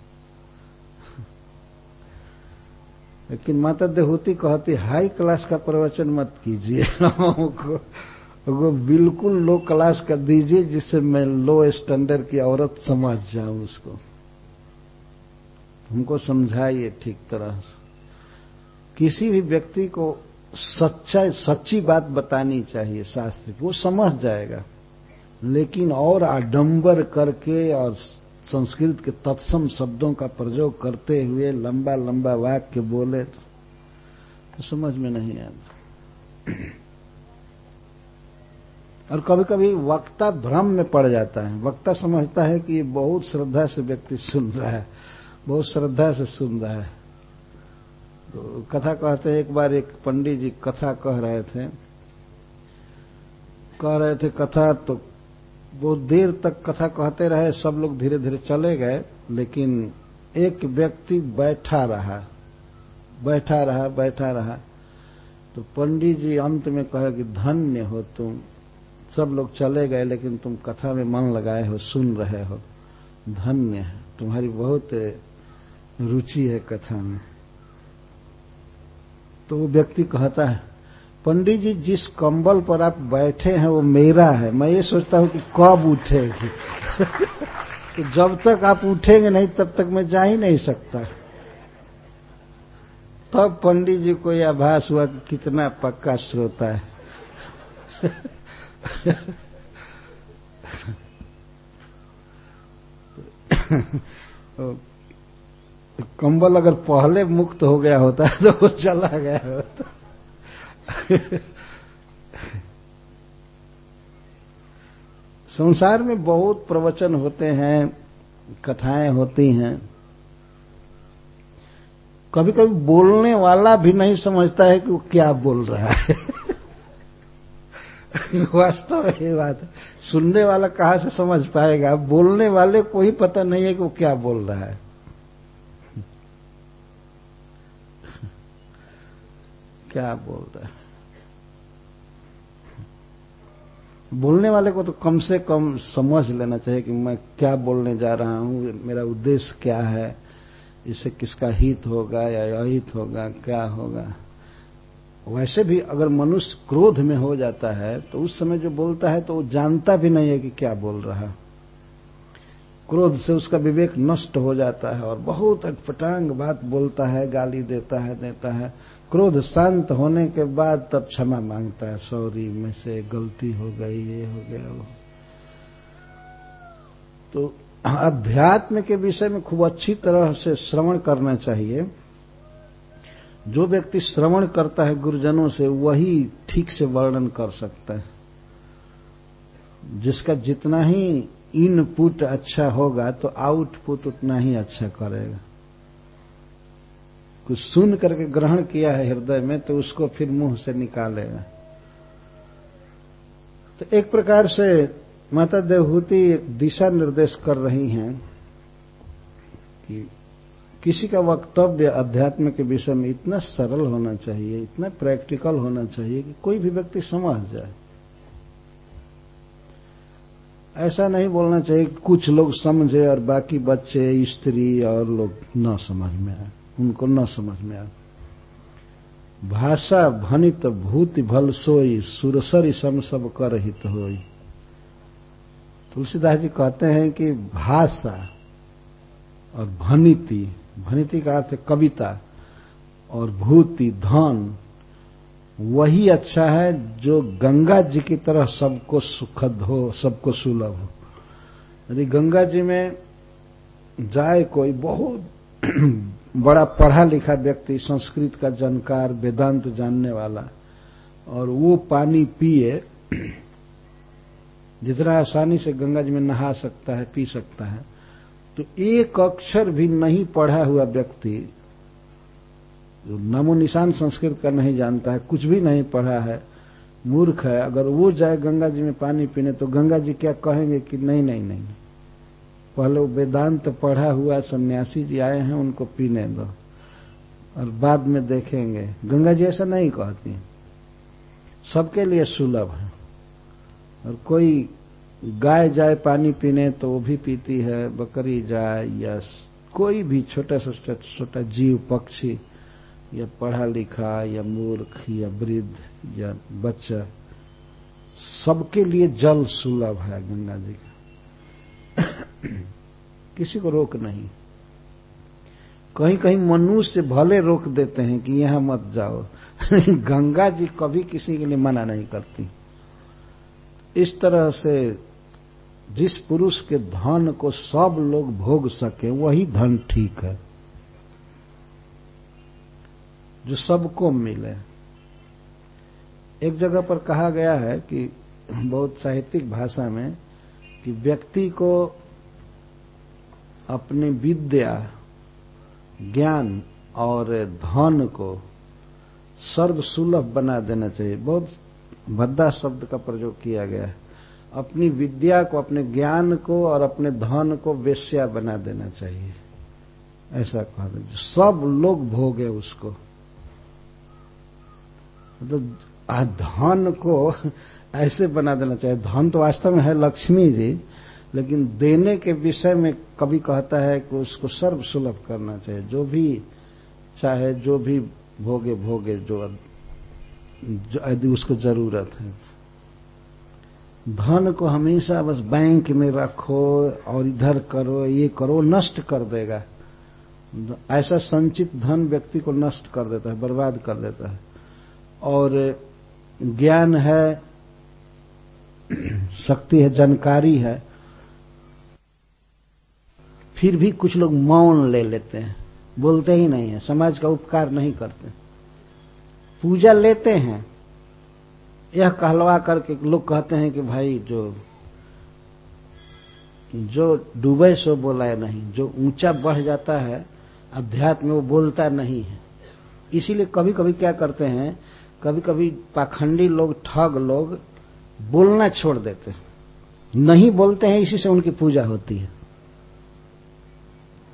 लेकिन माता देहूती कहती, हाई क्लास का प्रवचन मत कीजिए को वो बिल्कुल लो क्लास का दीजिए, जिससे मैं लो स्टैंडर्ड की औरत समझ जाऊँ उसको। हमको समझाइए ठीक तरह से। किसी भी व्यक्ति को सच्चा सच्ची बात बतानी चाहिए शास्त्र। वो समझ जाएगा। लेकिन और आडंबर करके और संस्कृत के तत्सम शब्दों का प्रयोग करते हुए लंबा लंबा वाक्य बोले तो, तो समझ में नहीं आता। और कभी कभी वक्ता भ्रम में पड़ जाता है। वक्ता समझता है कि ये बहुत श्रद्धा से व्यक्ति सुन रहा है बहुत श्रद्धा से सुन रहा है। तो कथा कहते एक बार एक पंडित जी कथा कह रहे थे। कह रहे थे, कथा तो बहुत देर तक कथा कहते रहे, सब लोग धीरे धीरे चले गए, लेकिन एक व्यक्ति बैठा रहा बैठा रहा बैठा रहा। तो पंडित जी अंत में कहे कि, धन्य हो तुम, सब लोग चले गए, लेकिन तुम कथा में मन लगाए हो, सुन रहे हो। धन्य है, तुम्हारी बहुत रुचि है कथा में। तो वो व्यक्ति कहता है, पंडित जी, जिस कंबल पर आप बैठे हैं, वो मेरा है। मैं ये सोचता हूँ कि कब उठेगी? तो जब तक आप उठेंगे नहीं, तब तक मैं जा ही नहीं सकता। तब पंडित जी को यह आभास हुआ कि कितना पक्का श्रोता है। कंबल अगर पहले मुक्त हो गया होता तो वो चला गया होता। संसार में बहुत प्रवचन होते हैं, कथाएँ होती हैं। कभी कभी बोलने वाला भी नहीं समझता है कि वो क्या बोल रहा है। वास्तव में ये बात है। सुनने वाला कहाँ से समझ पाएगा? बोलने वाले को ही पता नहीं है कि वो क्या बोल रहा है। क्या बोल रहा है? बोलने वाले को तो कम से कम समझ लेना चाहिए कि मैं क्या बोलने जा रहा हूँ, मेरा उद्देश्य क्या है इससे किसका हित होगा या अहित होगा, क्या होगा। वैसे भी अगर मनुष्य क्रोध में हो जाता है तो उस समय जो बोलता है तो वो जानता भी नहीं है कि क्या बोल रहा। क्रोध से उसका विवेक नष्ट हो जाता है और बहुत अटपटांग बात बोलता है, गाली देता है देता है। क्रोध शांत होने के बाद तब क्षमा माँगता है, सॉरी, में से गलती हो गई, ये हो गया, वो। तो अध्यात्म के विषय में खूब अच्छी तरह से श्रवण करना चाहिए। जो व्यक्ति श्रवण करता है गुरुजनों से, वही ठीक से वर्णन कर सकता है। जिसका जितना ही इनपुट अच्छा होगा तो आउटपुट उतना ही अच्छा करेगा। कुछ सुन करके ग्रहण किया है हृदय में तो उसको फिर मुँह से निकालेगा। तो एक प्रकार से माता देवहूति एक दिशा निर्देश कर रही हैं कि किसी का वक्तव्य अध्यात्म के विषय में इतना सरल होना चाहिए, इतना प्रैक्टिकल होना चाहिए कि कोई भी व्यक्ति समझ जाए। ऐसा नहीं बोलना चाहिए कुछ लोग समझे और बाकी बच्चे, स्त्री और लोग न समझ में आए। उनको न समझ में आ भाषा भनित भूति भल सोई, सुरसरी सम सब कर हित होई। तुलसीदास जी कहते हैं कि भाषा और भनिति भनिति का अर्थ कविता और भूति, धन, वही अच्छा है जो गंगा जी की तरह सबको सुखद हो, सबको सुलभ हो। यदि गंगा जी में जाए कोई बहुत बड़ा पढ़ा लिखा व्यक्ति, संस्कृत का जानकार, वेदांत जानने वाला, और वो पानी पिए, जितना आसानी से गंगा जी में नहा सकता है, पी सकता है तो एक अक्षर भी नहीं पढ़ा हुआ व्यक्ति, जो नमो निशान संस्कृत का नहीं जानता है, कुछ भी नहीं पढ़ा है, मूर्ख है, अगर वो जाए गंगा जी में पानी पीने तो गंगा जी क्या कहेंगे कि नहीं नहीं नहीं पहले वेदांत पढ़ा हुआ सन्यासी जी आए हैं, उनको पीने दो। और बाद में देखेंगे। गंगा जी ऐसा नहीं कहती। सबके लिए सुलभ है। और कोई गाय जाए पानी पीने तो वो भी पीती है, बकरी जाए, या कोई भी छोटा से छोटा जीव, पक्षी, या पढ़ा लिखा, या मूर्ख, या वृद्ध, या बच्चा, सबके लिए जल सुलभ है गंगा जी का। किसी को रोक नहीं। कहीं कहीं मनुष्य भले रोक देते हैं कि यहाँ मत जाओ। गंगा जी कभी किसी के लिए मना नहीं करती। इस तरह से जिस पुरुष के धन को सब लोग भोग सके, वही धन ठीक है। जो सबको मिले। एक जगह पर कहा गया है कि बहुत साहित्यिक भाषा में कि व्यक्ति को अपनी विद्या, ज्ञान और धन को सर्वसुलभ बना देना चाहिए। बहुत भद्दा शब्द का प्रयोग किया गया है। अपनी विद्या को, अपने ज्ञान को और अपने धन को वेश्या बना देना चाहिए। ऐसा कहा सब लोग भोगे उसको। तो धन को ऐसे बना देना चाहिए। धन तो वास्तव में है लक्ष्मी जी लेकिन देने के विषय में कभी कहता है कि उसको सर्व सुलभ करना चाहिए। जो भी चाहे, जो भी भोगे भोगे, जो यदि उसको ज़रूरत है। धन को हमेशा बस बैंक में रखो और इधर करो, ये करो, नष्ट कर देगा। ऐसा संचित धन व्यक्ति को नष्ट कर देता है, बर्बाद कर देता है। और ज्ञान है, शक्ति है, जानकारी है। फिर भी कुछ लोग मौन ले लेते हैं। बोलते ही नहीं है, समाज का उपकार नहीं करते। पूजा लेते हैं। यह कहलवा करके लोग कहते हैं कि भाई जो जो डूबे सो बोला है नहीं, जो ऊँचा बढ़ जाता है, अध्यात्म वो बोलता नहीं है। इसीलिए कभी कभी क्या करते हैं कभी कभी पाखंडी लोग, ठग लोग बोलना छोड़ देते हैं। नहीं बोलते हैं, इसी से उनकी पूजा होती है।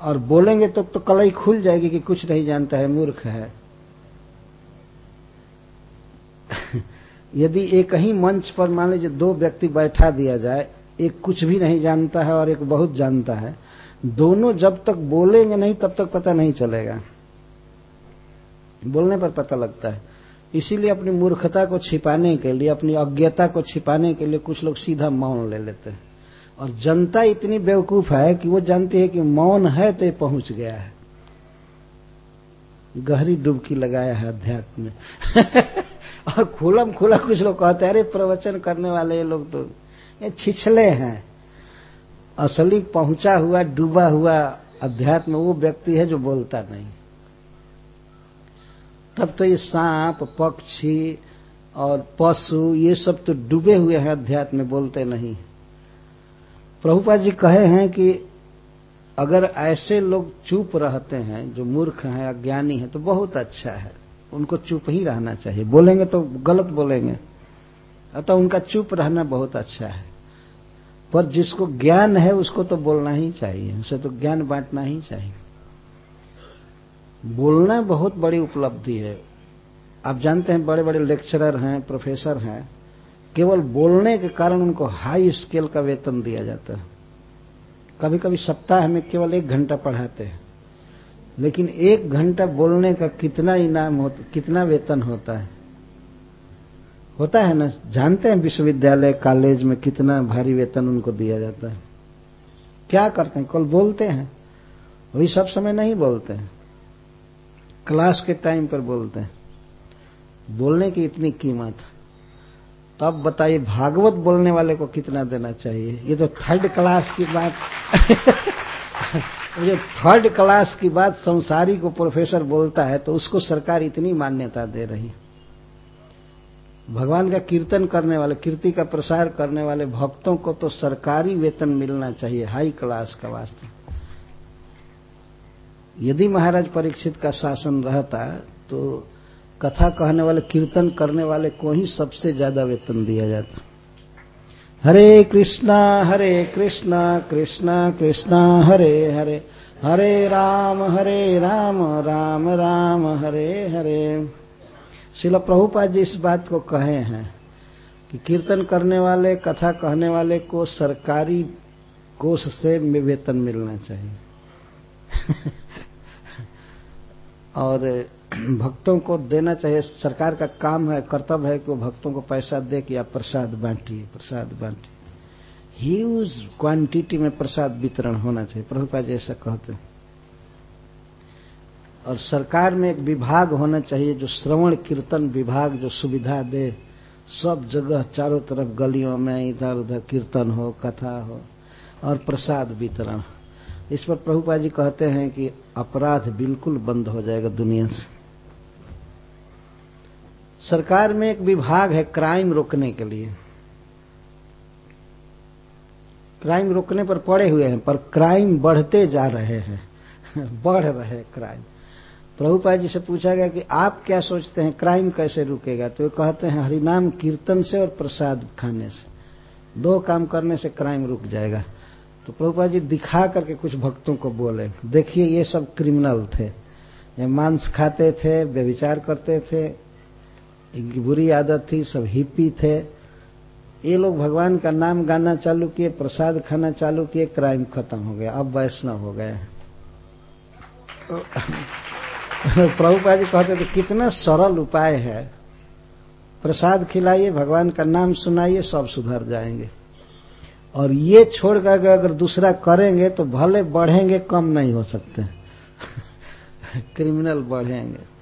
और बोलेंगे तो तो कलई खुल जाएगी कि कुछ नहीं जानता है, मूर्ख है। यदि एक ही मंच पर मान लीजिए दो व्यक्ति बैठा दिया जाए, एक कुछ भी नहीं जानता है और एक बहुत जानता है, दोनों जब तक बोलेंगे नहीं, तब तक पता नहीं चलेगा। बोलने पर पता लगता है। इसीलिए अपनी मूर्खता को छिपाने के लिए, अपनी अज्ञता को छिपाने के लिए कुछ लोग सीधा मौन ले लेते हैं। और जनता इतनी बेवकूफ़ है कि वो जानती है कि मौन है तो ये पहुँच गया है। गहरी डुबकी लगाया है अध्यात्म में। और खुलम खुला कुछ लोग कहते हैं, अरे, प्रवचन करने वाले ये लोग तो ये छिछले हैं। असली पहुँचा हुआ, डूबा हुआ अध्यात्म वो व्यक्ति है जो बोलता नहीं। तब तो ये सांप, पक्षी और पशु, ये सब तो डूबे हुए हैं अध्यात्म में, बोलते नहीं। प्रभुपा जी कहे हैं कि अगर ऐसे लोग चुप रहते हैं, जो मूर्ख हैं, अज्ञानी हैं तो बहुत अच्छा है। उनको चुप ही रहना चाहिए। बोलेंगे तो गलत बोलेंगे। अतः उनका चुप रहना बहुत अच्छा है। पर जिसको ज्ञान है, उसको तो बोलना ही चाहिए। उसे तो ज्ञान बांटना ही चाहिए। बोलना बहुत बड़ी उपलब्धि है। आप जानते हैं बड़े बड़े लेक्चरर हैं प्रोफेसर हैं। केवल बोलने के कारण उनको हाई स्केल का वेतन दिया जाता है। कभी कभी सप्ताह में केवल एक घंटा पढ़ाते हैं। लेकिन एक घंटा बोलने का कितना इनाम होता, कितना वेतन होता है? होता है ना? जानते हैं विश्वविद्यालय कॉलेज में कितना भारी वेतन उनको दिया जाता है। क्या करते हैं? कल बोलते हैं। वही सब समय नहीं बोलते हैं। क्लास के टाइम पर बोलते हैं। बोलने की इतनी कीमत। तब बताइए, भागवत बोलने वाले को कितना देना चाहिए? ये तो थर्ड क्लास की बात। ये थर्ड क्लास की बात संसारी को प्रोफेसर बोलता है तो उसको सरकार इतनी मान्यता दे रही भगवान का कीर्तन करने वाले, कीर्ति का प्रसार करने वाले भक्तों को तो सरकारी वेतन मिलना चाहिए हाई क्लास का वास्ते यदि महाराज परीक्षित का शासन रहता तो कथा कहने वाले, कीर्तन करने वाले को ही सबसे ज़्यादा वेतन दिया जाता। हरे कृष्णा हरे कृष्णा कृष्णा कृष्णा, हरे हरे। हरे राम हरे राम राम राम, हरे हरे। शिल प्रभुपाद जी इस बात को कहे हैं कि कीर्तन करने वाले, कथा कहने वाले को सरकारी कोष से वेतन मिलना चाहिए। और भक्तों को देना चाहिए। सरकार का काम है, कर्तव्य है कि वो भक्तों को पैसा दे कि आप प्रसाद बांटिए प्रसाद बांटिए। ह्यूज क्वांटिटी में प्रसाद वितरण होना चाहिए। प्रभुपाद जैसा कहते हैं। और सरकार में एक विभाग होना चाहिए जो श्रवण, कीर्तन विभाग, जो सुविधा दे। सब जगह चारों तरफ़ गलियों में इधर उधर कीर्तन हो, कथा हो और प्रसाद वितरण। इस पर प्रभुपा जी कहते हैं कि अपराध बिल्कुल बंद हो जाएगा दुनिया से। सरकार में एक विभाग है क्राइम रोकने के लिए। क्राइम रोकने पर पड़े हुए हैं, पर क्राइम बढ़ते जा रहे हैं। बढ़ रहे क्राइम। प्रभुपा जी से पूछा गया कि आप क्या सोचते हैं, क्राइम कैसे रुकेगा? तो वे कहते हैं हरिनाम कीर्तन से और प्रसाद खाने से। दो काम करने से क्राइम रुक जाएगा। तो प्रभुपा जी दिखा करके कुछ भक्तों को बोले, देखिए, ये सब क्रिमिनल थे। ये मांस खाते थे व्यविचार करते थे इनकी बुरी आदत थी, सब हिप्पी थे। ये लोग भगवान का नाम गाना चालू किए, प्रसाद खाना चालू किए क्राइम खत्म हो गया। अब वैष्णव हो गए प्रभुपा जी कहते थे, कितना सरल उपाय है। प्रसाद खिलाइए, भगवान का नाम सुनाइए, सब सुधर जाएँगे। और ये छोड़ कर अगर दूसरा करेंगे तो भले बढ़ेंगे, कम नहीं हो सकते। क्रिमिनल बढ़ेंगे।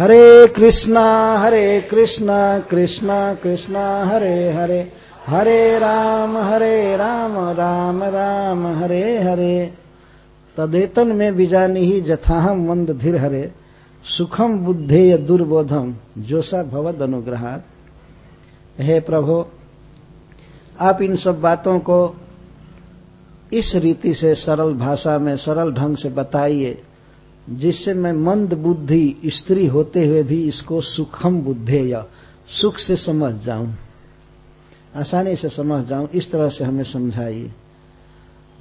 हरे कृष्णा हरे कृष्णा कृष्णा कृष्णा, हरे हरे। हरे राम हरे राम राम राम, हरे हरे। तदेतन में बिजानी ही जथाहम वंद धीर हरे। सुखम बुद्धेय दुर्बोधम, जोसा भवद अनुग्रहात। हे प्रभु, आप इन सब बातों को इस रीति से सरल भाषा में सरल ढंग से बताइए। जिससे मैं मंद बुद्धि स्त्री होते हुए भी इसको सुखम बुद्धे या सुख से समझ जाऊँ। आसानी से समझ जाऊँ, इस तरह से हमें समझाइए।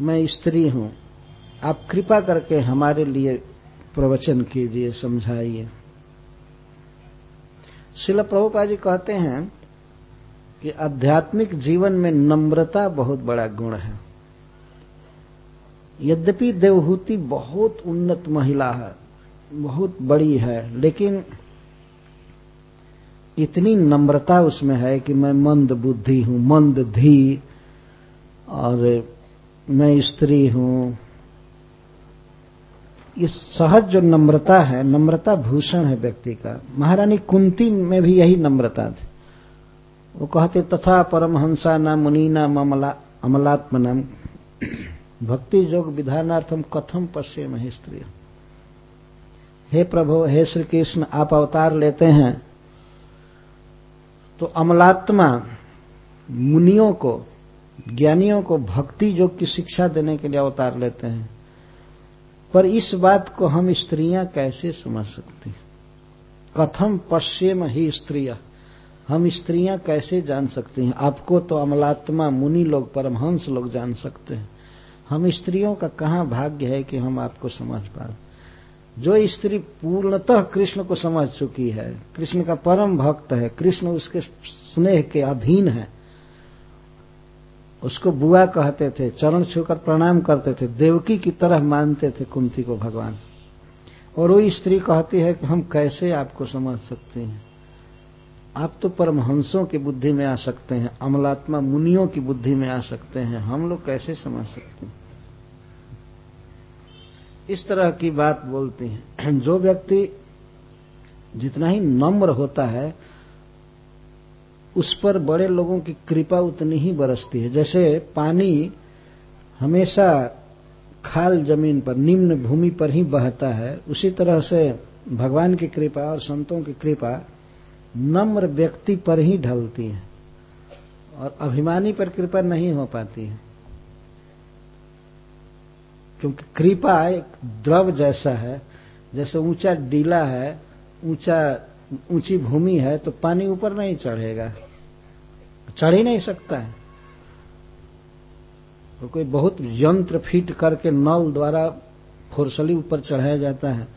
मैं स्त्री हूँ, आप कृपा करके हमारे लिए प्रवचन कीजिए, समझाइए। शिल प्रभुपा जी कहते हैं कि आध्यात्मिक जीवन में नम्रता बहुत बड़ा गुण है। यद्यपि देवहूति बहुत उन्नत महिला है, बहुत बड़ी है, लेकिन इतनी नम्रता उसमें है कि मैं मंद बुद्धि हूँ, मंद धी, और मैं स्त्री हूँ। इस सहज जो नम्रता है, नम्रता भूषण है व्यक्ति का। महारानी कुंती में भी यही नम्रता थी। वो कहते, तथा परमहंसा न मुनि न अमलात्मनम। भक्ति योग विधानार्थम कथम पश्य मही स्त्री हे प्रभु, हे श्री कृष्ण आप अवतार लेते हैं तो अमलात्मा मुनियों को, ज्ञानियों को भक्ति योग की शिक्षा देने के लिए अवतार लेते हैं। पर इस बात को हम स्त्रियाँ कैसे समझ सकती कथम पश्चिम ही स्त्रिया? हम स्त्रियाँ कैसे जान सकती हैं? आपको तो अमलात्मा मुनि लोग, परमहंस लोग जान सकते हैं। हम स्त्रियों का कहाँ भाग्य है कि हम आपको समझ पाए? जो स्त्री पूर्णतः कृष्ण को समझ चुकी है, कृष्ण का परम भक्त है, कृष्ण उसके स्नेह के अधीन है, उसको बुआ कहते थे, चरण छूकर प्रणाम करते थे, देवकी की तरह मानते थे कुंती को भगवान। और वो स्त्री कहती है कि हम कैसे आपको समझ सकते हैं? आप तो परमहंसों की बुद्धि में आ सकते हैं, अमलात्मा मुनियों की बुद्धि में आ सकते हैं, हम लोग कैसे समझ सकते हैं? इस तरह की बात बोलती हैं। जो व्यक्ति जितना ही नम्र होता है, उस पर बड़े लोगों की कृपा उतनी ही बरसती है। जैसे पानी हमेशा खाल ज़मीन पर, निम्न भूमि पर ही बहता है, उसी तरह से भगवान की कृपा और संतों की कृपा नम्र व्यक्ति पर ही ढलती है और अभिमानी पर कृपा नहीं हो पाती है। क्योंकि कृपा एक द्रव जैसा है, जैसे ऊँचा डीला है, ऊँचा, ऊँची भूमि है तो पानी ऊपर नहीं चढ़ेगा। चढ़ ही नहीं सकता है। तो कोई बहुत यंत्र फिट करके नल द्वारा फोरसली ऊपर चढ़ाया जाता है।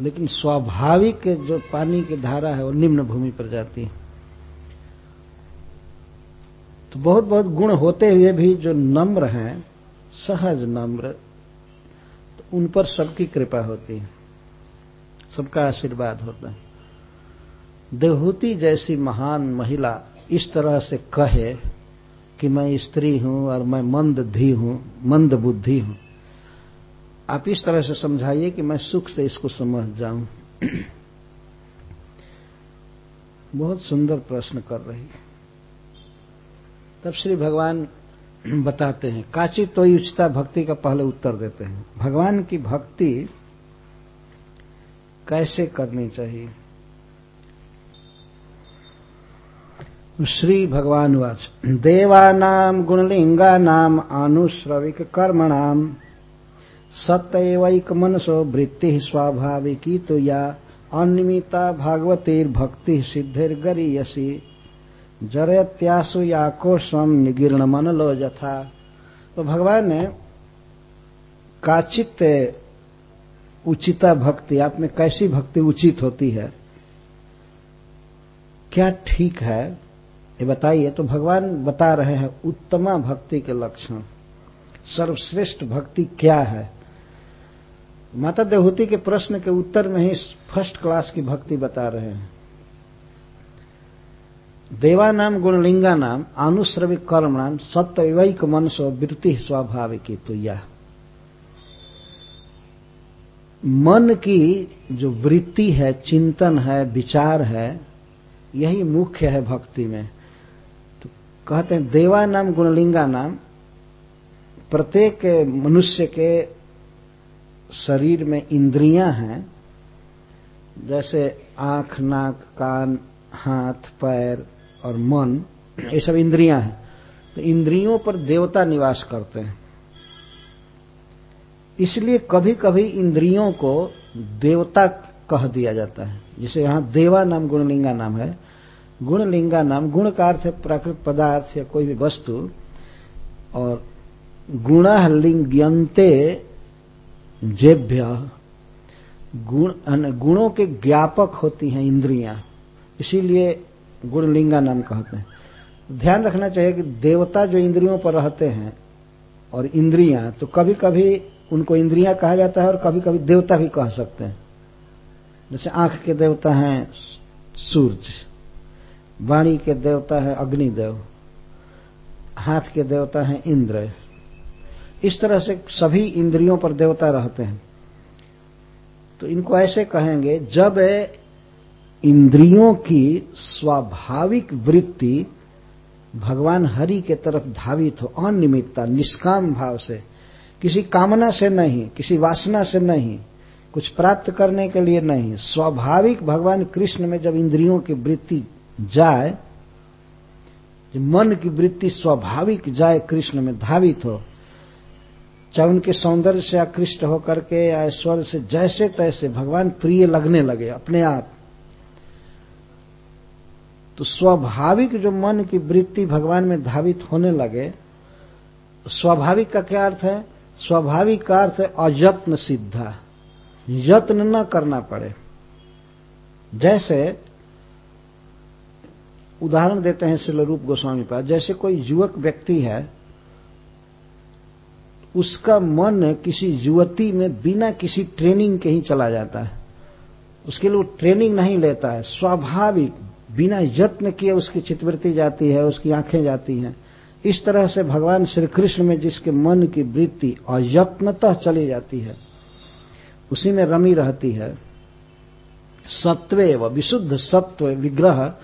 लेकिन स्वाभाविक जो पानी की धारा है वो निम्न भूमि पर जाती है। तो बहुत बहुत गुण होते हुए भी जो नम्र हैं, सहज नम्र तो उन पर सबकी कृपा होती है। सबका आशीर्वाद होता है। देहूति जैसी महान महिला इस तरह से कहे कि मैं स्त्री हूँ और मैं मंद धी हूँ, मंद बुद्धि हूँ। आप इस तरह से समझाइए कि मैं सुख से इसको समझ जाऊँ। बहुत सुंदर प्रश्न कर रही है। तब श्री भगवान बताते हैं, काची तो उचिता भक्ति का पहले उत्तर देते हैं। भगवान की भक्ति कैसे करनी चाहिए? श्री भगवान वाच, देवानाम गुणलिंगानाम आनुश्रविक कर्मणाम सत्यवैक मनसो वृत्ति स्वाभाविकी तो या अनियमिता भागवतीर भक्ति सिद्धिर्गरीयसी जरत्यासु याकोशम निगीर्ण मन लो जथा तो भगवान ने काचित उचिता भक्ति, आप में कैसी भक्ति उचित होती है? क्या ठीक है? ये बताइए। तो भगवान बता रहे हैं, उत्तमा भक्ति के लक्षण। सर्वश्रेष्ठ भक्ति क्या है? माता देवहूति के प्रश्न के उत्तर में ही फ़र्स्ट क्लास की भक्ति बता रहे हैं। देवा देवानाम गुणलिंगा नाम आनुश्रविक कर्म नाम सत्यवैक मनसो वृत्ति स्वाभाविक तो यह मन की जो वृत्ति है, चिंतन है, विचार है, यही मुख्य है भक्ति में। तो कहते हैं, देवा नाम, गुणलिंगा नाम, प्रत्येक मनुष्य के शरीर में इंद्रियाँ हैं, जैसे आँख, नाक, कान, हाथ, पैर और मन, ये सब इंद्रियाँ हैं। तो इंद्रियों पर देवता निवास करते हैं। इसलिए कभी कभी इंद्रियों को देवता कह दिया जाता है। जैसे यहाँ देवा नाम, गुणलिंगा नाम है। गुणलिंगा नाम गुण का अर्थ है प्राकृत पदार्थ या कोई भी वस्तु, और गुण लिंग्यंते जेभ्य गुण गुणों के ज्ञापक होती हैं इंद्रियाँ। इसीलिए गुणलिंगा नाम कहते हैं। ध्यान रखना चाहिए कि देवता जो इंद्रियों पर रहते हैं और इंद्रियाँ तो कभी कभी उनको इंद्रियाँ कहा जाता है और कभी कभी देवता भी कह सकते हैं। जैसे आँख के देवता हैं सूर्य, वाणी के देवता है अग्निदेव, हाथ के देवता हैं इंद्र। इस तरह से सभी इंद्रियों पर देवता रहते हैं। तो इनको ऐसे कहेंगे, जब इंद्रियों की स्वाभाविक वृत्ति भगवान हरि के तरफ़ धावित हो अनियमितता निष्काम भाव से, किसी कामना से नहीं, किसी वासना से नहीं, कुछ प्राप्त करने के लिए नहीं, स्वाभाविक भगवान कृष्ण में जब इंद्रियों की वृत्ति जाए मन की वृत्ति स्वाभाविक जाए, कृष्ण में धावित हो चाहे उनके सौंदर्य से आकृष्ट होकर के या ऐश्वर्य से जैसे तैसे भगवान प्रिय लगने लगे अपने आप तो स्वाभाविक जो मन की वृत्ति भगवान में धावित होने लगे, स्वाभाविक का क्या अर्थ है? स्वाभाविक का अर्थ है अयत्न सिद्धा, यत्न न करना पड़े। जैसे, उदाहरण देते हैं श्री रूप गोस्वामी पर जैसे कोई युवक व्यक्ति है उसका मन किसी युवती में बिना किसी ट्रेनिंग के ही चला जाता है। उसके लिए वो ट्रेनिंग नहीं लेता है। स्वाभाविक, बिना यत्न किए उसकी चितवृत्ति जाती है, उसकी आँखें जाती हैं। इस तरह से भगवान श्री कृष्ण में जिसके मन की वृत्ति अयत्नतः चली जाती है, उसी में रमी रहती है। सत्वे व विशुद्ध सत्व विग्रह,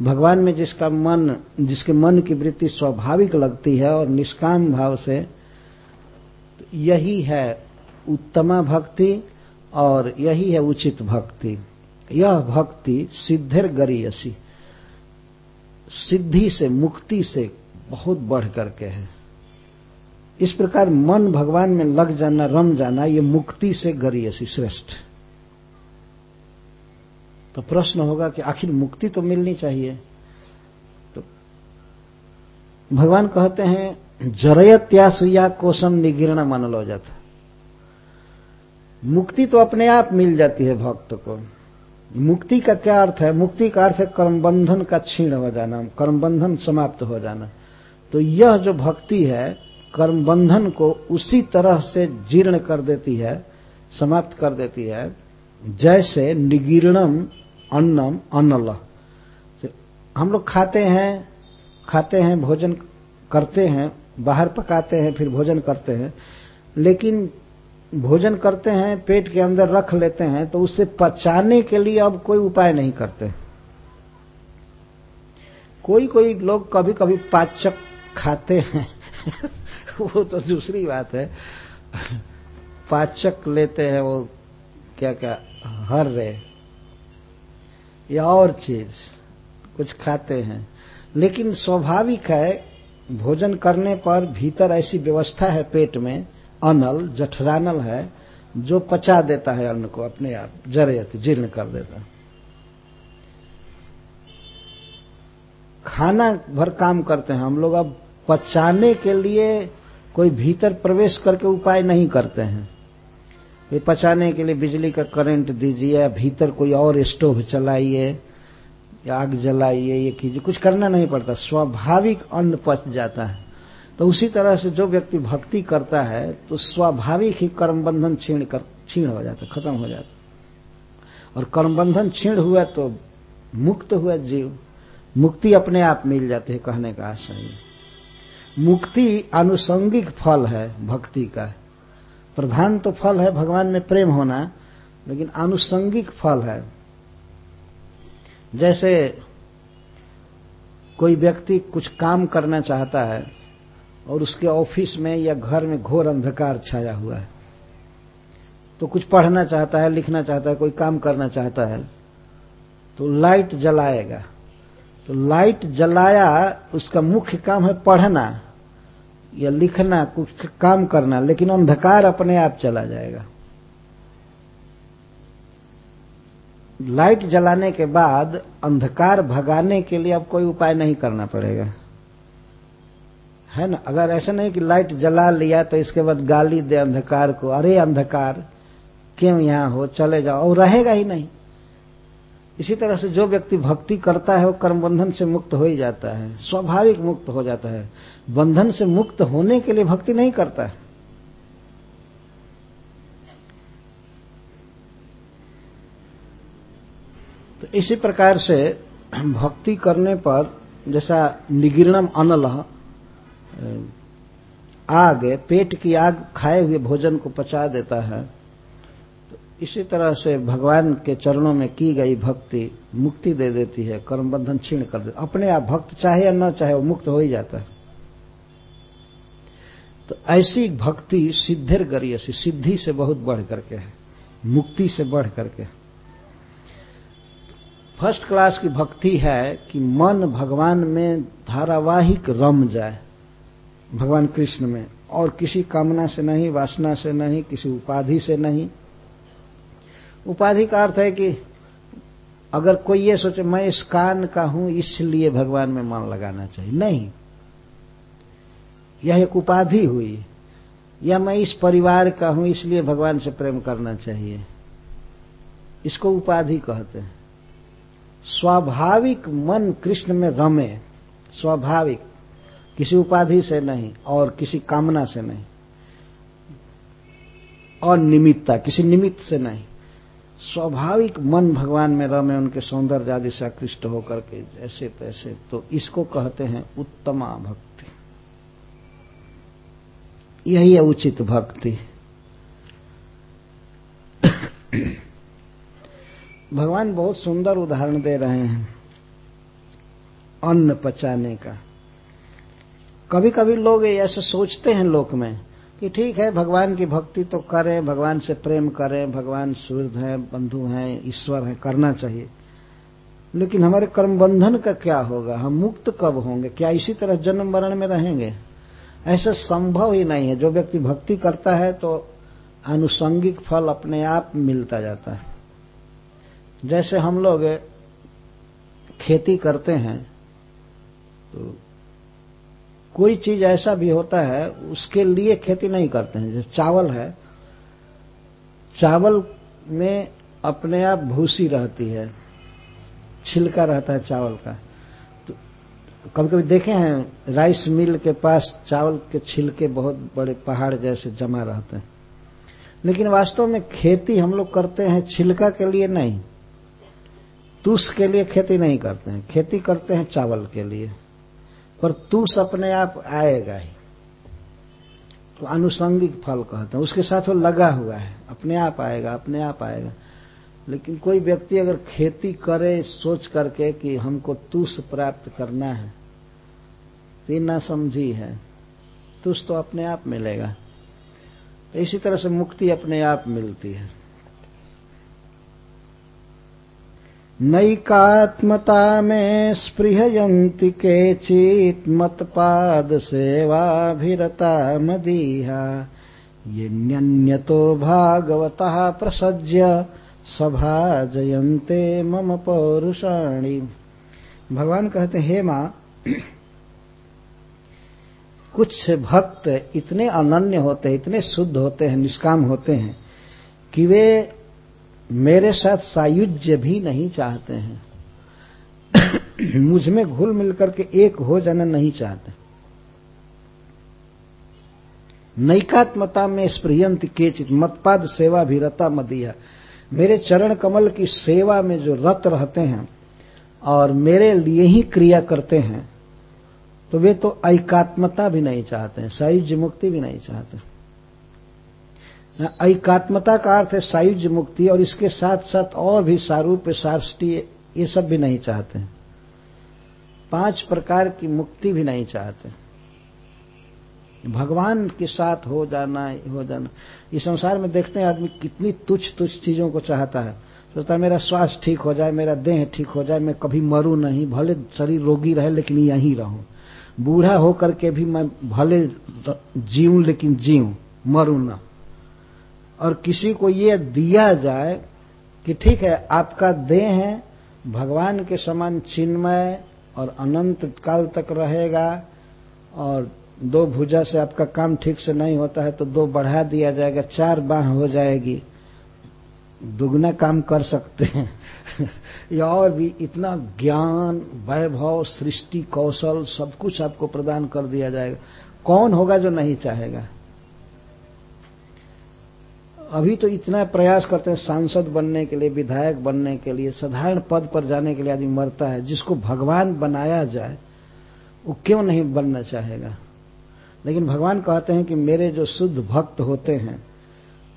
भगवान में जिसका मन, जिसके मन की वृत्ति स्वाभाविक लगती है और निष्काम भाव से यही है उत्तमा भक्ति और यही है उचित भक्ति। यह भक्ति सिद्धिर गरीयसी। सिद्धि से, मुक्ति से बहुत बढ़ करके है। इस प्रकार मन भगवान में लग जाना, रम जाना, ये मुक्ति से गरीयसी, श्रेष्ठ। तो प्रश्न होगा कि आखिर मुक्ति तो मिलनी चाहिए। तो भगवान कहते हैं जरयत्यासुया कोशम निगीर्ण मान लो जाता मुक्ति तो अपने आप मिल जाती है भक्त को। मुक्ति का क्या अर्थ है? मुक्ति का अर्थ है कर्म बंधन का क्षीण हो जाना कर्म बंधन समाप्त हो जाना। तो यह जो भक्ति है कर्म बंधन को उसी तरह से जीर्ण कर देती है, समाप्त कर देती है, जैसे निगीर्णम अन्नम अन्नल हम लोग खाते हैं खाते हैं, भोजन करते हैं बाहर पकाते हैं, फिर भोजन करते हैं। लेकिन भोजन करते हैं, पेट के अंदर रख लेते हैं तो उससे पचाने के लिए अब कोई उपाय नहीं करते। कोई कोई लोग कभी कभी पाचक खाते हैं। वो तो दूसरी बात है। पाचक लेते हैं, वो क्या क्या हर रहे या और चीज़, कुछ खाते हैं। लेकिन स्वाभाविक है भोजन करने पर भीतर ऐसी व्यवस्था है पेट में, अनल, जठरानल है, जो पचा देता है अन्न को अपने आप, जरयत, जीर्ण कर देता है। खाना भर काम करते हैं हम लोग, अब पचाने के लिए कोई भीतर प्रवेश करके उपाय नहीं करते हैं। ये पचाने के लिए बिजली का करंट दीजिए भीतर कोई और स्टोव चलाइए आग जलाइए, ये कीजिए। कुछ करना नहीं पड़ता। स्वाभाविक अन्न पच जाता है। तो उसी तरह से जो व्यक्ति भक्ति करता है तो स्वाभाविक ही कर्म बंधन छीण कर, छीण हो जाता खत्म हो जाता और कर्म बंधन छीण हुआ तो मुक्त हुआ जीव। मुक्ति अपने आप मिल जाती है, कहने का आशय मुक्ति आनुषंगिक फल है, भक्ति का। प्रधान तो फल है, भगवान में प्रेम होना, लेकिन आनुषंगिक फल है। जैसे कोई व्यक्ति कुछ काम करना चाहता है और उसके ऑफ़िस में या घर में घोर अंधकार छाया हुआ है तो कुछ पढ़ना चाहता है, लिखना चाहता है, कोई काम करना चाहता है तो लाइट जलाएगा। तो लाइट जलाया, उसका मुख्य काम है पढ़ना या लिखना, कुछ काम करना, लेकिन अंधकार अपने आप चला जाएगा। लाइट जलाने के बाद अंधकार भगाने के लिए अब कोई उपाय नहीं करना पड़ेगा। है ना? अगर ऐसा नहीं कि लाइट जला लिया तो इसके बाद गाली दे अंधकार को, अरे अंधकार, क्यों यहाँ हो? चले जाओ। और रहेगा ही नहीं। इसी तरह से जो व्यक्ति भक्ति करता है, वो कर्म बंधन से मुक्त हो ही जाता है। स्वाभाविक मुक्त हो जाता है। बंधन से मुक्त होने के लिए भक्ति नहीं करता है। तो इसी प्रकार से भक्ति करने पर जैसा निगिरणम अनल आग, पेट की आग खाए हुए भोजन को पचा देता है। तो इसी तरह से भगवान के चरणों में की गई भक्ति मुक्ति दे देती है कर्म बंधन छीण कर देती अपने आप भक्त चाहे या न चाहे, वो मुक्त हो ही जाता है। तो ऐसी भक्ति सिद्धिर गरीयसी सिद्धि से बहुत बढ़ करके है, मुक्ति से बढ़ करके फ़र्स्ट क्लास की भक्ति है कि मन भगवान में धारावाहिक रम जाए, भगवान कृष्ण में। और किसी कामना से नहीं, वासना से नहीं, किसी उपाधि से नहीं। उपाधि का अर्थ है कि अगर कोई ये सोचे, मैं इस कान का हूँ, इसलिए भगवान में मन लगाना चाहिए। नहीं। यह एक उपाधि हुई। या मैं इस परिवार का हूँ, इसलिए भगवान से प्रेम करना चाहिए। इसको उपाधि कहते हैं। स्वाभाविक मन कृष्ण में रमे स्वाभाविक, किसी उपाधि से नहीं और किसी कामना से नहीं और निमित्ता किसी निमित्त से नहीं। स्वाभाविक मन भगवान में रमे उनके सौंदर्य आदि से आकृष्ट होकर के जैसे तैसे तो इसको कहते हैं उत्तमा भक्ति। यही है उचित भक्ति। भगवान बहुत सुंदर उदाहरण दे रहे हैं अन्न पचाने का। कभी कभी लोग ऐसे सोचते हैं लोक में कि ठीक है, भगवान की भक्ति तो करें, भगवान से प्रेम करें, भगवान सूर्य हैं, बंधु हैं, ईश्वर हैं, करना चाहिए। लेकिन हमारे कर्म बंधन का क्या होगा? हम मुक्त कब होंगे? क्या इसी तरह जन्म मरण में रहेंगे? ऐसा संभव ही नहीं है। जो व्यक्ति भक्ति करता है तो आनुषंगिक फल अपने आप मिलता जाता है। जैसे हम लोग खेती करते हैं तो कोई चीज़ ऐसा भी होता है, उसके लिए खेती नहीं करते हैं। जैसे चावल है, चावल में अपने आप भूसी रहती है, छिलका रहता है चावल का। तो कभी कभी देखे हैं, राइस मिल के पास चावल के छिलके बहुत बड़े पहाड़ जैसे जमा रहते हैं। लेकिन वास्तव में खेती हम लोग करते हैं छिलका के लिए नहीं। तुष के लिए खेती नहीं करते हैं। खेती करते हैं चावल के लिए। पर तुष अपने आप आएगा ही। तो आनुषंगिक फल कहते हैं। उसके साथ वो लगा हुआ है। अपने आप आएगा, अपने आप आएगा। लेकिन कोई व्यक्ति अगर खेती करे, सोच करके कि हमको तुष प्राप्त करना है तो ना समझी है। तुष तो अपने आप मिलेगा। इसी तरह से मुक्ति अपने आप मिलती है। नैकात्मता में स्पृहयन्ति केचित् मत्पादसेवाभिरता मदीहा ये न्यन्यतो भागवतः प्रसज्य सभा जयन्ते मम पौरुषाणी। भगवान कहते, हे माँ, कुछ भक्त इतने अनन्य होते हैं, इतने शुद्ध होते हैं, निष्काम होते हैं, कि वे मेरे साथ सायुज्य भी नहीं चाहते हैं। मुझमें घुल मिलकर के एक हो जाना नहीं चाहते। नैकात्मता में स्प्रियंत केचित, मतपाद सेवा भी रता मदिया। मेरे चरण कमल की सेवा में जो रत रहते हैं और मेरे लिए ही क्रिया करते हैं तो वे तो ऐकात्मता भी नहीं चाहते हैं सायुज्य मुक्ति भी नहीं चाहते। ऐकात्मता का अर्थ है सायुज्य मुक्ति, और इसके साथ साथ और भी सारूप साष्टी ये सब भी नहीं चाहते हैं। पाँच प्रकार की मुक्ति भी नहीं चाहते भगवान के साथ हो जाना हो जाना। इस संसार में देखते हैं आदमी कितनी तुच्छ तुच्छ चीज़ों को चाहता है। सोचता है, मेरा स्वास्थ्य ठीक हो जाए, मेरा देह ठीक हो जाए, मैं कभी मरू नहीं, भले शरीर रोगी रहे, लेकिन यहीं रहूँ। बूढ़ा होकर के भी मैं भले जीऊं, लेकिन जीऊं, मरू ना। और किसी को ये दिया जाए कि ठीक है, आपका देह है, भगवान के समान चिन्मय और अनंत काल तक रहेगा और दो भुजा से आपका काम ठीक से नहीं होता है तो दो बढ़ा दिया जाएगा, चार बाह हो जाएगी। दुगना काम कर सकते हैं। या और भी इतना ज्ञान, वैभव, सृष्टि, कौशल सब कुछ आपको प्रदान कर दिया जाएगा। कौन होगा जो नहीं चाहेगा? अभी तो इतना प्रयास करते हैं, सांसद बनने के लिए, विधायक बनने के लिए, साधारण पद पर जाने के लिए आदमी मरता है, जिसको भगवान बनाया जाए, वो क्यों नहीं बनना चाहेगा? लेकिन भगवान कहते हैं कि मेरे जो शुद्ध भक्त होते हैं,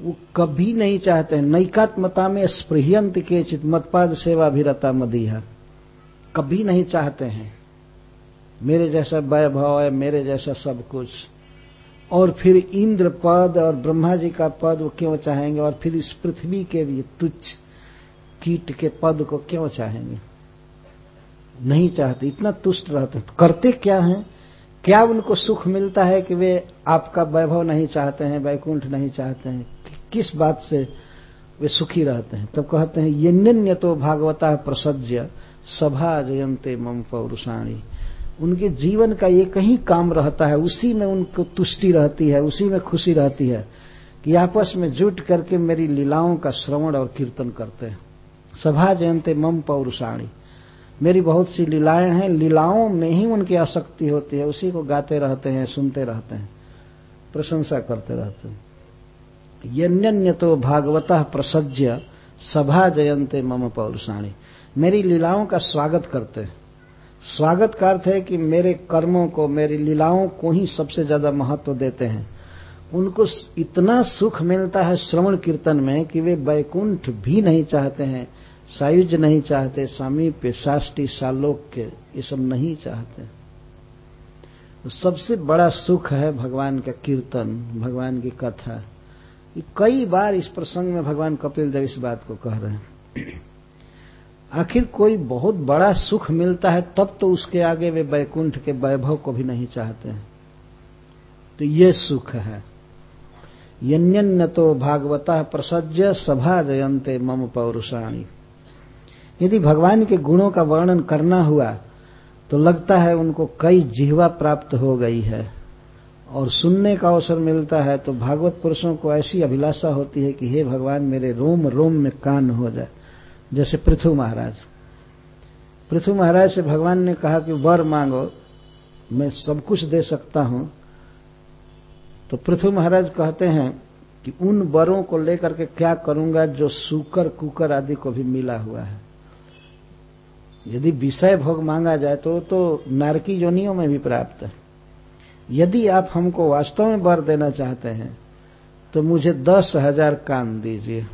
वो कभी नहीं चाहते हैं। नैकात्मता में स्पृहंत के चित मतपाद सेवा भी रता मदीहा। कभी नहीं चाहते हैं। मेरे जैसा वैभव है, मेरे जैसा सब कुछ। और फिर इंद्र पद और ब्रह्मा जी का पद वो क्यों चाहेंगे? और फिर इस पृथ्वी के भी तुच्छ कीट के पद को क्यों चाहेंगे? नहीं चाहते, इतना तुष्ट रहते करते क्या हैं? क्या उनको सुख मिलता है कि वे आपका वैभव नहीं चाहते हैं, वैकुंठ नहीं चाहते हैं? कि किस बात से वे सुखी रहते हैं? तब कहते हैं ये निन्य तो भागवता प्रसज्य सभा जयंते मम पौरुषाणी। उनके जीवन का एक ही काम रहता है, उसी में उनको तुष्टि रहती है, उसी में खुशी रहती है कि आपस में जुट करके मेरी लीलाओं का श्रवण और कीर्तन करते हैं। सभा जयंते मम पौरुषाणी। मेरी बहुत सी लीलाएँ हैं, लीलाओं में ही उनकी आसक्ति होती है, उसी को गाते रहते हैं, सुनते रहते हैं, प्रशंसा करते रहते हैं। यन्य तो भागवत प्रसज्य सभा जयंते मम पौरुषाणी। मेरी लीलाओं का स्वागत करते हैं। स्वागत का अर्थ है कि मेरे कर्मों को, मेरी लीलाओं को ही सबसे ज़्यादा महत्व देते हैं। उनको इतना सुख मिलता है श्रवण कीर्तन में कि वे वैकुंठ भी नहीं चाहते हैं, सायुज नहीं चाहते, सामीप्य, साष्टी, सालोक्य, ये सब नहीं चाहते। तो सबसे बड़ा सुख है भगवान का कीर्तन, भगवान की कथा। कई बार इस प्रसंग में भगवान कपिल देव इस बात को कह रहे हैं। आखिर कोई बहुत बड़ा सुख मिलता है, तब तो उसके आगे वे बैकुंठ के वैभव को भी नहीं चाहते हैं। तो ये सुख है। यन्यन्न तो भागवता प्रसज्य सभा जयंते मम पौरुषाणी। यदि भगवान के गुणों का वर्णन करना हुआ तो लगता है उनको कई जिहवा प्राप्त हो गई है। और सुनने का अवसर मिलता है तो भागवत पुरुषों को ऐसी अभिलाषा होती है कि, हे भगवान, मेरे रोम रोम में कान हो जाए। जैसे पृथु महाराज। पृथु महाराज से भगवान ने कहा कि वर मांगो, मैं सब कुछ दे सकता हूँ। तो पृथु महाराज कहते हैं कि उन वरों को लेकर के क्या करूँगा जो सुकर, कुकर आदि को भी मिला हुआ है। यदि विषय भोग मांगा जाए तो तो नारकी योनियों में भी प्राप्त है। यदि आप हमको वास्तव में वर देना चाहते हैं तो मुझे दस हज़ार कान दीजिए।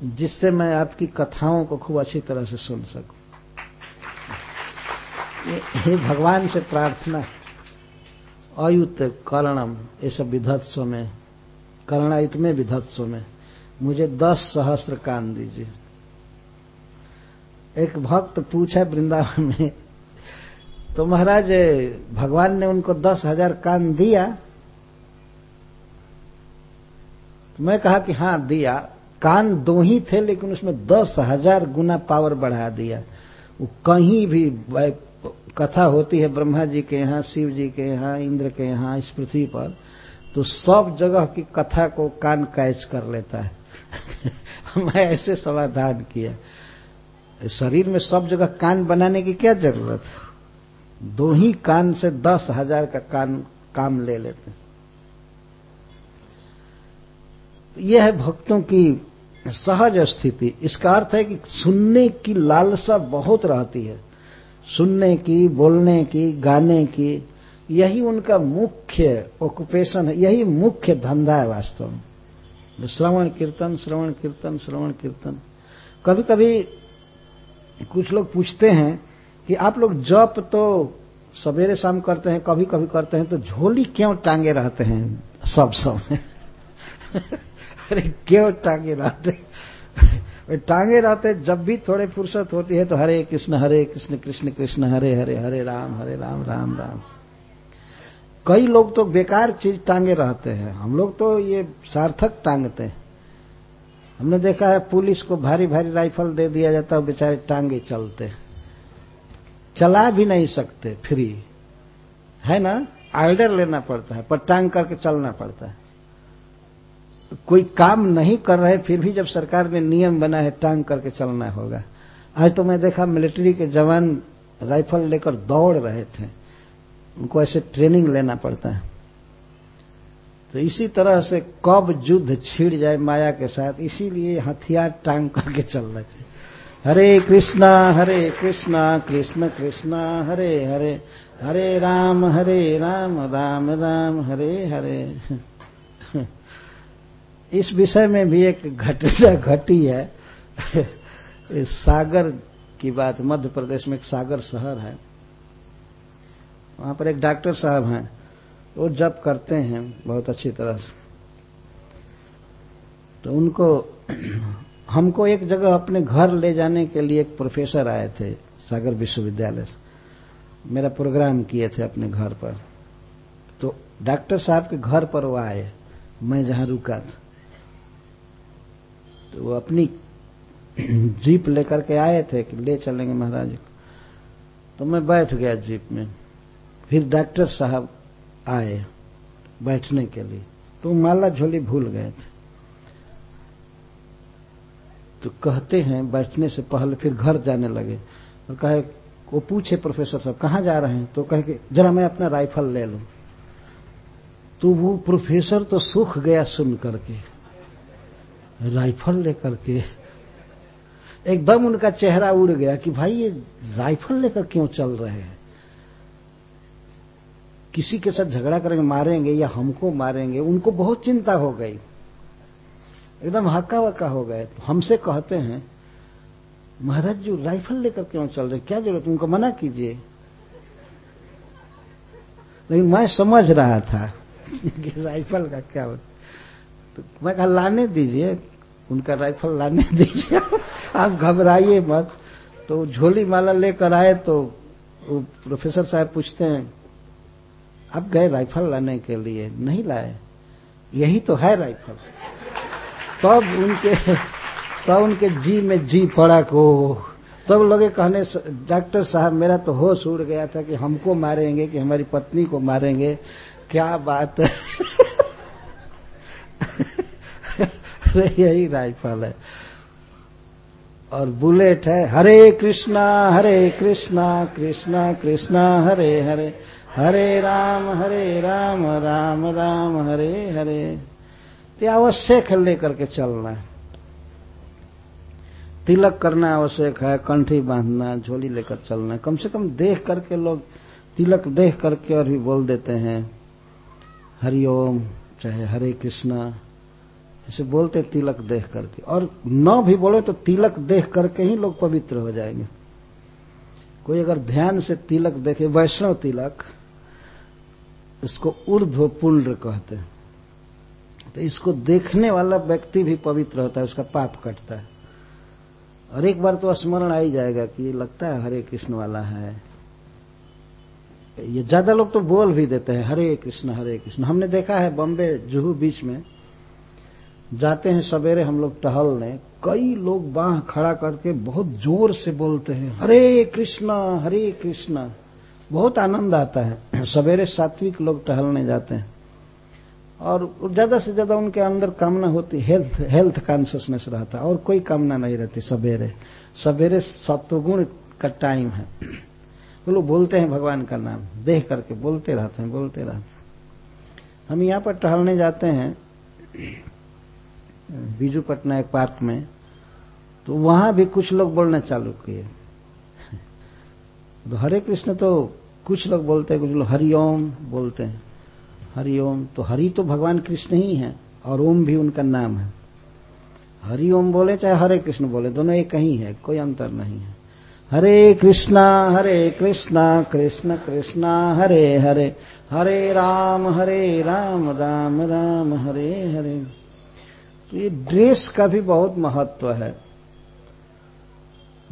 जिससे मैं आपकी कथाओं को खूब अच्छी तरह से सुन सकूँ। ये भगवान से प्रार्थना अयुत कर्णम, ये सब विधत्सव में कर्णायुत में विधत्सव में। मुझे दस सहस्त्र कान दीजिए। एक भक्त पूछा वृंदावन में तो महाराज, भगवान ने उनको दस हज़ार कान दिया? तो मैं कहा कि हाँ दिया। कान दो ही थे, लेकिन उसमें दस हज़ार गुना पावर बढ़ा दिया। वो कहीं भी कथा होती है ब्रह्मा जी के यहाँ, शिव जी के यहाँ, इंद्र के यहाँ, इस पृथ्वी पर तो सब जगह की कथा को कान कैच कर लेता है। मैं ऐसे समाधान किया। शरीर में सब जगह कान बनाने की क्या ज़रूरत? है दो ही कान से दस हज़ार का कान, काम ले लेते हैं। यह है भक्तों की सहज स्थिति। इसका अर्थ है कि सुनने की लालसा बहुत रहती है। सुनने की, बोलने की, गाने की, यही उनका मुख्य ऑक्युपेशन है, यही मुख्य धंधा है वास्तव में। श्रवण कीर्तन श्रवण कीर्तन श्रवण कीर्तन। कभी कभी कुछ लोग पूछते हैं कि आप लोग जप तो सवेरे शाम करते हैं कभी कभी करते हैं तो झोली क्यों टांगे रहते हैं सब सब? अरे क्यों टांगे रहते? टांगे रहते जब भी थोड़े फुर्सत होती है तो हरे कृष्ण हरे कृष्ण कृष्ण कृष्ण, हरे हरे हरे, राम हरे, राम राम राम। कई लोग तो बेकार चीज़ टांगे रहते हैं। हम लोग तो ये सार्थक टांगते हैं। हमने देखा है पुलिस को भारी भारी राइफल दे दिया जाता है, बेचारे टांगे चलते चला भी नहीं सकते, फ्री। है ना? आर्डर लेना पड़ता है, पर टांग करके चलना पड़ता है। कोई काम नहीं कर रहे, फिर भी जब सरकार ने नियम बना है, टांग करके चलना होगा। आज तो मैं देखा मिलिट्री के जवान राइफल लेकर दौड़ रहे थे। उनको ऐसे ट्रेनिंग लेना पड़ता है। तो इसी तरह से कब युद्ध छिड़ जाए माया के साथ, इसीलिए हथियार टांग करके चलना चाहिए हरे कृष्णा हरे कृष्णा, कृष्ण कृष्णा, हरे हरे हरे राम हरे राम राम राम, हरे हरे। इस विषय में भी एक घटना घटी है। इस सागर की बात, मध्य प्रदेश में एक सागर शहर है। वहाँ पर एक डॉक्टर साहब हैं। वो जब करते हैं बहुत अच्छी तरह से। तो उनको, हमको एक जगह अपने घर ले जाने के लिए एक प्रोफेसर आए थे सागर विश्वविद्यालय से। मेरा प्रोग्राम किए थे अपने घर पर। तो डॉक्टर साहब के घर पर वो आए। मैं जहाँ रुका था। तो वो अपनी जीप लेकर के आए थे कि ले चलेंगे महाराज। तो मैं बैठ गया जीप में। फिर डॉक्टर साहब आए बैठने के लिए। तो माला झोली भूल गए थे। तो कहते हैं, बैठने से पहले फिर घर जाने लगे। और कहे, वो पूछे प्रोफेसर साहब, कहाँ जा रहे हैं? तो कहे कि, जरा मैं अपना राइफल ले लूँ। तो वो प्रोफेसर तो सुख गया सुन करके। राइफल लेकर के एकदम उनका चेहरा उड़ गया कि भाई ये राइफल लेकर क्यों चल रहे हैं? किसी के साथ झगड़ा करेंगे, मारेंगे या हमको मारेंगे, उनको बहुत चिंता हो गई। एकदम हक्का वक्का हो गए। तो हमसे कहते हैं, महाराज जी, राइफल लेकर क्यों चल रहे क्या ज़रूरत उनको मना कीजिए। लेकिन मैं समझ रहा था कि राइफल का क्या होता तो मैं कहा, लाने दीजिए, उनका राइफल लाने दीजिए। आप घबराइए मत। तो झोली माला लेकर आए तो वो प्रोफेसर साहब पूछते हैं, आप गए राइफल लाने के लिए? नहीं लाए। यही तो है राइफल तब उनके तब उनके जी में जी पड़ा को। तब लगे कहने, डॉक्टर साहब, मेरा तो होश उड़ गया था कि हमको मारेंगे, कि हमारी पत्नी को मारेंगे। क्या बात है? यही राइफल है। और बुलेट है, हरे कृष्णा हरे कृष्णा कृष्णा कृष्णा, हरे हरे हरे राम हरे राम राम राम, हरे हरे। तो आवश्यक है लेकर के चलना है। तिलक करना आवश्यक है, कंठी बांधना, झोली लेकर चलना कम से कम देख करके लोग तिलक देख करके और भी बोल देते हैं हरिओम चाहे हरे कृष्णा। ऐसे बोलते तिलक देख करके। और न भी बोले तो तिलक देख करके ही लोग पवित्र हो जाएँगे। कोई अगर ध्यान से तिलक देखे, वैष्णव तिलक, इसको ऊर्ध्व पुण्य कहते हैं। तो इसको देखने वाला व्यक्ति भी पवित्र होता है, उसका पाप कटता है। और एक बार तो स्मरण आ ही जाएगा कि ये लगता है हरे कृष्ण वाला है। ये ज़्यादा लोग तो बोल भी देते हैं, हरे कृष्ण हरे कृष्ण। हमने देखा है बॉम्बे, जुहू बीच में जाते हैं सवेरे, हम लोग टहलने कई लोग बाह खड़ा करके बहुत ज़ोर से बोलते हैं, हरे कृष्णा हरे कृष्णा। बहुत आनंद आता है। सवेरे सात्विक लोग टहलने जाते हैं। और ज़्यादा से ज़्यादा उनके अंदर कामना होती हेल्थ हेल्थ कॉन्शियसनेस रहता, और कोई कामना नहीं रहती सवेरे। सवेरे सत्वगुण का टाइम है। तो लोग बोलते हैं भगवान का नाम देख करके बोलते रहते हैं, बोलते रहते हैं। हम यहाँ पर टहलने जाते हैं। बीजू पटनायक पार्क में तो वहाँ भी कुछ लोग बोलना चालू किए। तो हरे कृष्ण तो कुछ लोग बोलते हैं, कुछ लोग हरिओम बोलते हैं। हरिओम तो हरि तो भगवान कृष्ण ही है, और ओम भी उनका नाम है। हरि ओम बोले, चाहे हरे कृष्ण बोले, दोनों एक ही है, कोई अंतर नहीं है। हरे कृष्णा हरे कृष्णा, कृष्ण कृष्णा, हरे हरे। हरे राम हरे राम राम राम, हरे हरे। ये ड्रेस का भी बहुत महत्व है।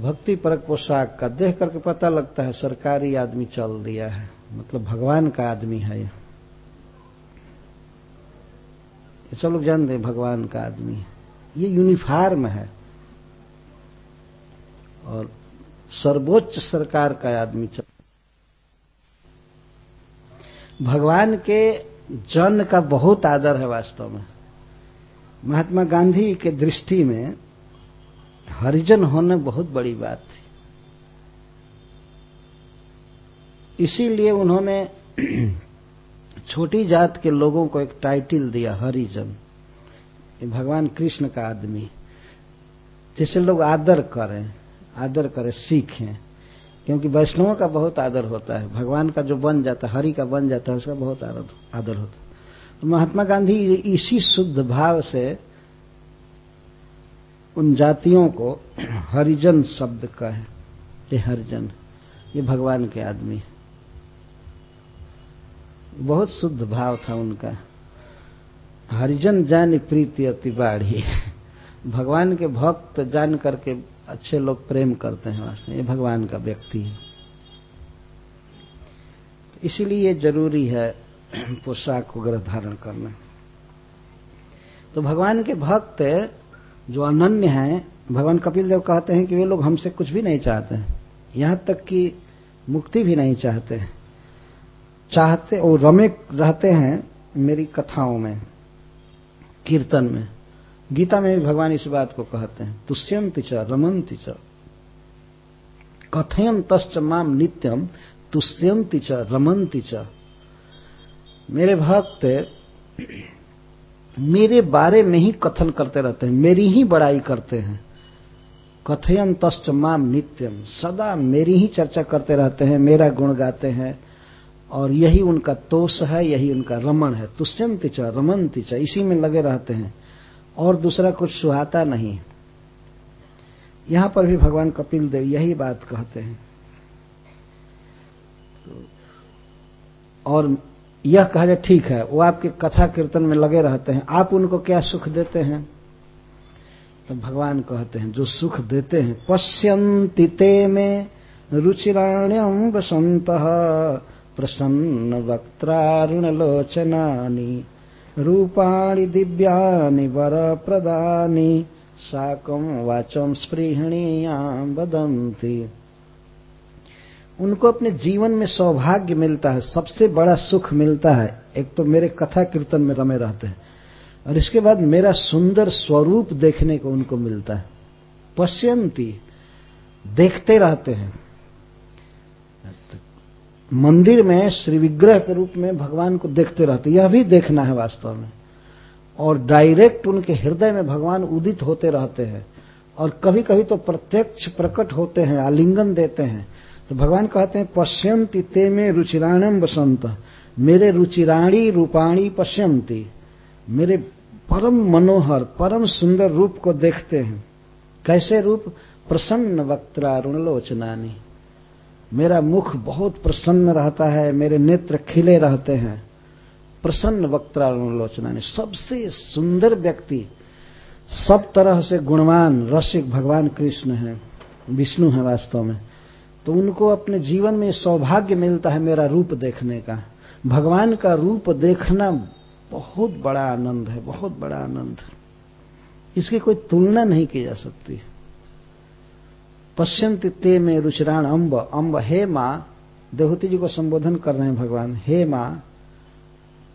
भक्ति परक पोशाक का देख करके पता लगता है, सरकारी आदमी चल दिया है। मतलब भगवान का आदमी है ये। सब लोग जान दे भगवान का आदमी है। ये यूनिफॉर्म है। और सर्वोच्च सरकार का आदमी चल भगवान के जन का बहुत आदर है वास्तव में। महात्मा गांधी के दृष्टि में हरिजन होना बहुत बड़ी बात थी। इसीलिए उन्होंने छोटी जात के लोगों को एक टाइटल दिया, हरिजन। भगवान कृष्ण का आदमी। जिसे लोग आदर करें आदर करें, सीखें। क्योंकि वैष्णवों का बहुत आदर होता है। भगवान का जो बन जाता है, हरि का बन जाता है, उसका बहुत आदर होता है। महात्मा गांधी इसी शुद्ध भाव से उन जातियों को हरिजन शब्द का है ये हरिजन, ये भगवान के आदमी बहुत शुद्ध भाव था उनका। हरिजन जान प्रीति अति बाढ़ी। भगवान के भक्त जान करके अच्छे लोग प्रेम करते हैं वास्तव में। ये भगवान का व्यक्ति है। इसीलिए ज़रूरी है पोशाक वगैरह धारण करना। तो भगवान के भक्त जो अनन्य हैं, भगवान कपिल देव कहते हैं कि वे लोग हमसे कुछ भी नहीं चाहते हैं। यहाँ तक कि मुक्ति भी नहीं चाहते चाहते और रमे रहते हैं मेरी कथाओं में, कीर्तन में। गीता में भी भगवान इस बात को कहते हैं, तुष्यंत च, रमंति च। कथयन तश्च माम नित्यम तुष्यंति च, रमंति च। मेरे भक्त मेरे बारे में ही कथन करते रहते हैं, मेरी ही बड़ाई करते हैं। कथयन तस्त माम नित्यम सदा मेरी ही चर्चा करते रहते हैं, मेरा गुण गाते हैं, और यही उनका तोष है, यही उनका रमन है। तुष्यंति च रमनति च, इसी में लगे रहते हैं। और दूसरा कुछ सुहाता नहीं यहाँ पर भी भगवान कपिल देव यही बात कहते हैं। तो और यह कहा जाए, ठीक है, वो आपके कथा कीर्तन में लगे रहते हैं। आप उनको क्या सुख देते हैं? तो भगवान कहते हैं, जो सुख देते हैं, पश्यन्ति ते में रुचिराण्यम बसंत प्रसन्न वक्त्रारुणलोचनानि, रूपाणि दिव्यानि वरप्रदानि, साकं वाचम स्पृहणीयां वदन्ति। उनको अपने जीवन में सौभाग्य मिलता है, सबसे बड़ा सुख मिलता है। एक तो मेरे कथा कीर्तन में रमे रहते हैं। और इसके बाद मेरा सुंदर स्वरूप देखने को उनको मिलता है। पश्यंती, देखते रहते हैं। मंदिर में, श्री विग्रह के रूप में भगवान को देखते रहते यह भी देखना है वास्तव में। और डायरेक्ट उनके हृदय में भगवान उदित होते रहते हैं। और कभी कभी तो प्रत्यक्ष प्रकट होते हैं, आलिंगन देते हैं। तो भगवान कहते हैं, पश्यंती ते में रुचिराणम बसंत मेरे रुचिराणी रूपाणी पश्यंती। मेरे परम मनोहर, परम सुंदर रूप को देखते हैं। कैसे रूप? प्रसन्न वक्त्रारुणलोचनानी मेरा मुख बहुत प्रसन्न रहता है, मेरे नेत्र खिले रहते हैं। प्रसन्न वक्त्रारुणलोचनानी सबसे सुंदर व्यक्ति, सब तरह से गुणवान, रसिक भगवान कृष्ण है। विष्णु है वास्तव में। तो उनको अपने जीवन में सौभाग्य मिलता है मेरा रूप देखने का। भगवान का रूप देखना बहुत बड़ा आनंद है, बहुत बड़ा आनंद इसकी कोई तुलना नहीं की जा सकती। पश्यंत ते में रुचिराण अम्ब अम्ब, हे माँ, देवहूति जी को संबोधन कर रहे हैं भगवान, हे माँ,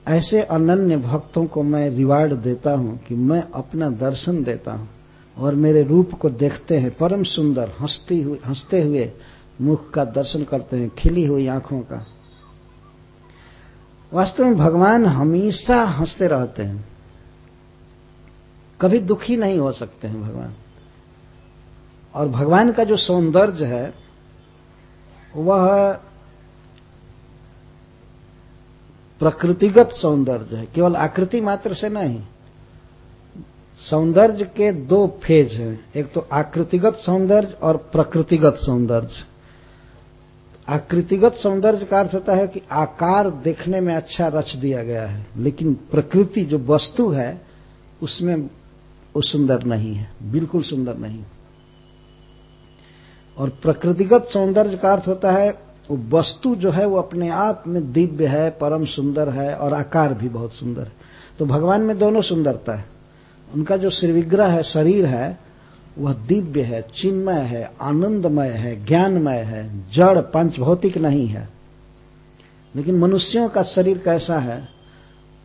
ऐसे अनन्य भक्तों को मैं रिवार्ड देता हूँ कि मैं अपना दर्शन देता हूँ और मेरे रूप को देखते हैं। परम सुंदर, हंसती हुए हँसते हुए मुख का दर्शन करते हैं, खिली हुई आँखों का। वास्तव में भगवान हमेशा हँसते रहते हैं। कभी दुखी नहीं हो सकते हैं भगवान। और भगवान का जो सौंदर्य है, वह प्रकृतिगत सौंदर्य है, केवल आकृति मात्र से नहीं। सौंदर्य के दो फ़ेज़ हैं, एक तो आकृतिगत सौंदर्य और प्रकृतिगत सौंदर्य। आकृतिगत सौंदर्य का अर्थ होता है कि आकार देखने में अच्छा रच दिया गया है, लेकिन प्रकृति जो वस्तु है, उसमें वो सुंदर नहीं है, बिल्कुल सुंदर नहीं। और प्रकृतिगत सौंदर्य का अर्थ होता है, वो वस्तु जो है, वो अपने आप में दिव्य है, परम सुंदर है, और आकार भी बहुत सुंदर है। तो भगवान में दोनों सुंदरता है। उनका जो श्रीविग्रह है, शरीर है वह दिव्य है चिन्मय है आनंदमय है ज्ञानमय है जड़ पंच भौतिक नहीं है। लेकिन मनुष्यों का शरीर कैसा है?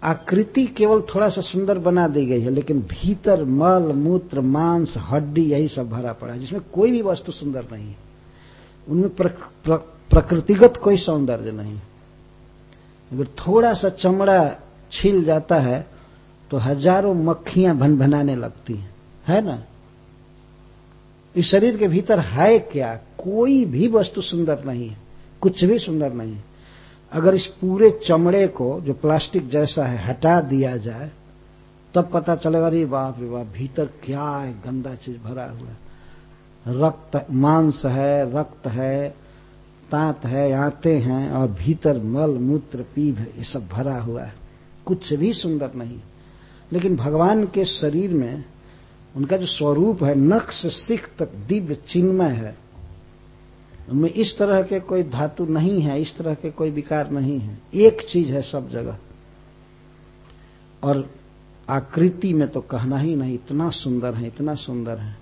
आकृति केवल थोड़ा सा सुंदर बना दी गई है लेकिन भीतर मल मूत्र मांस हड्डी यही सब भरा पड़ा है जिसमें कोई भी वस्तु सुंदर नहीं है। उनमें प्र, प्र, प्रकृतिगत कोई सौंदर्य नहीं। अगर थोड़ा सा चमड़ा छिल जाता है तो हज़ारों मक्खियाँ भन भनाने लगती हैं। है ना? इस शरीर के भीतर है क्या? कोई भी वस्तु सुंदर नहीं है। कुछ भी सुंदर नहीं है। अगर इस पूरे चमड़े को जो प्लास्टिक जैसा है हटा दिया जाए, तब पता चलेगा, अरे बाप रे बाप, भीतर क्या है, गंदा चीज़ भरा हुआ रक्त, मांस है, रक्त है तांत है, आते हैं और भीतर मल, मूत्र, पीभ, ये सब भरा हुआ है। कुछ भी सुंदर नहीं। लेकिन भगवान के शरीर में उनका जो स्वरूप है से सिख तक दिव्य, चिन्मय है। उनमें इस तरह के कोई धातु नहीं है, इस तरह के कोई विकार नहीं है। एक चीज़ है सब जगह। और आकृति में तो कहना ही नहीं, इतना सुंदर है, इतना सुंदर है।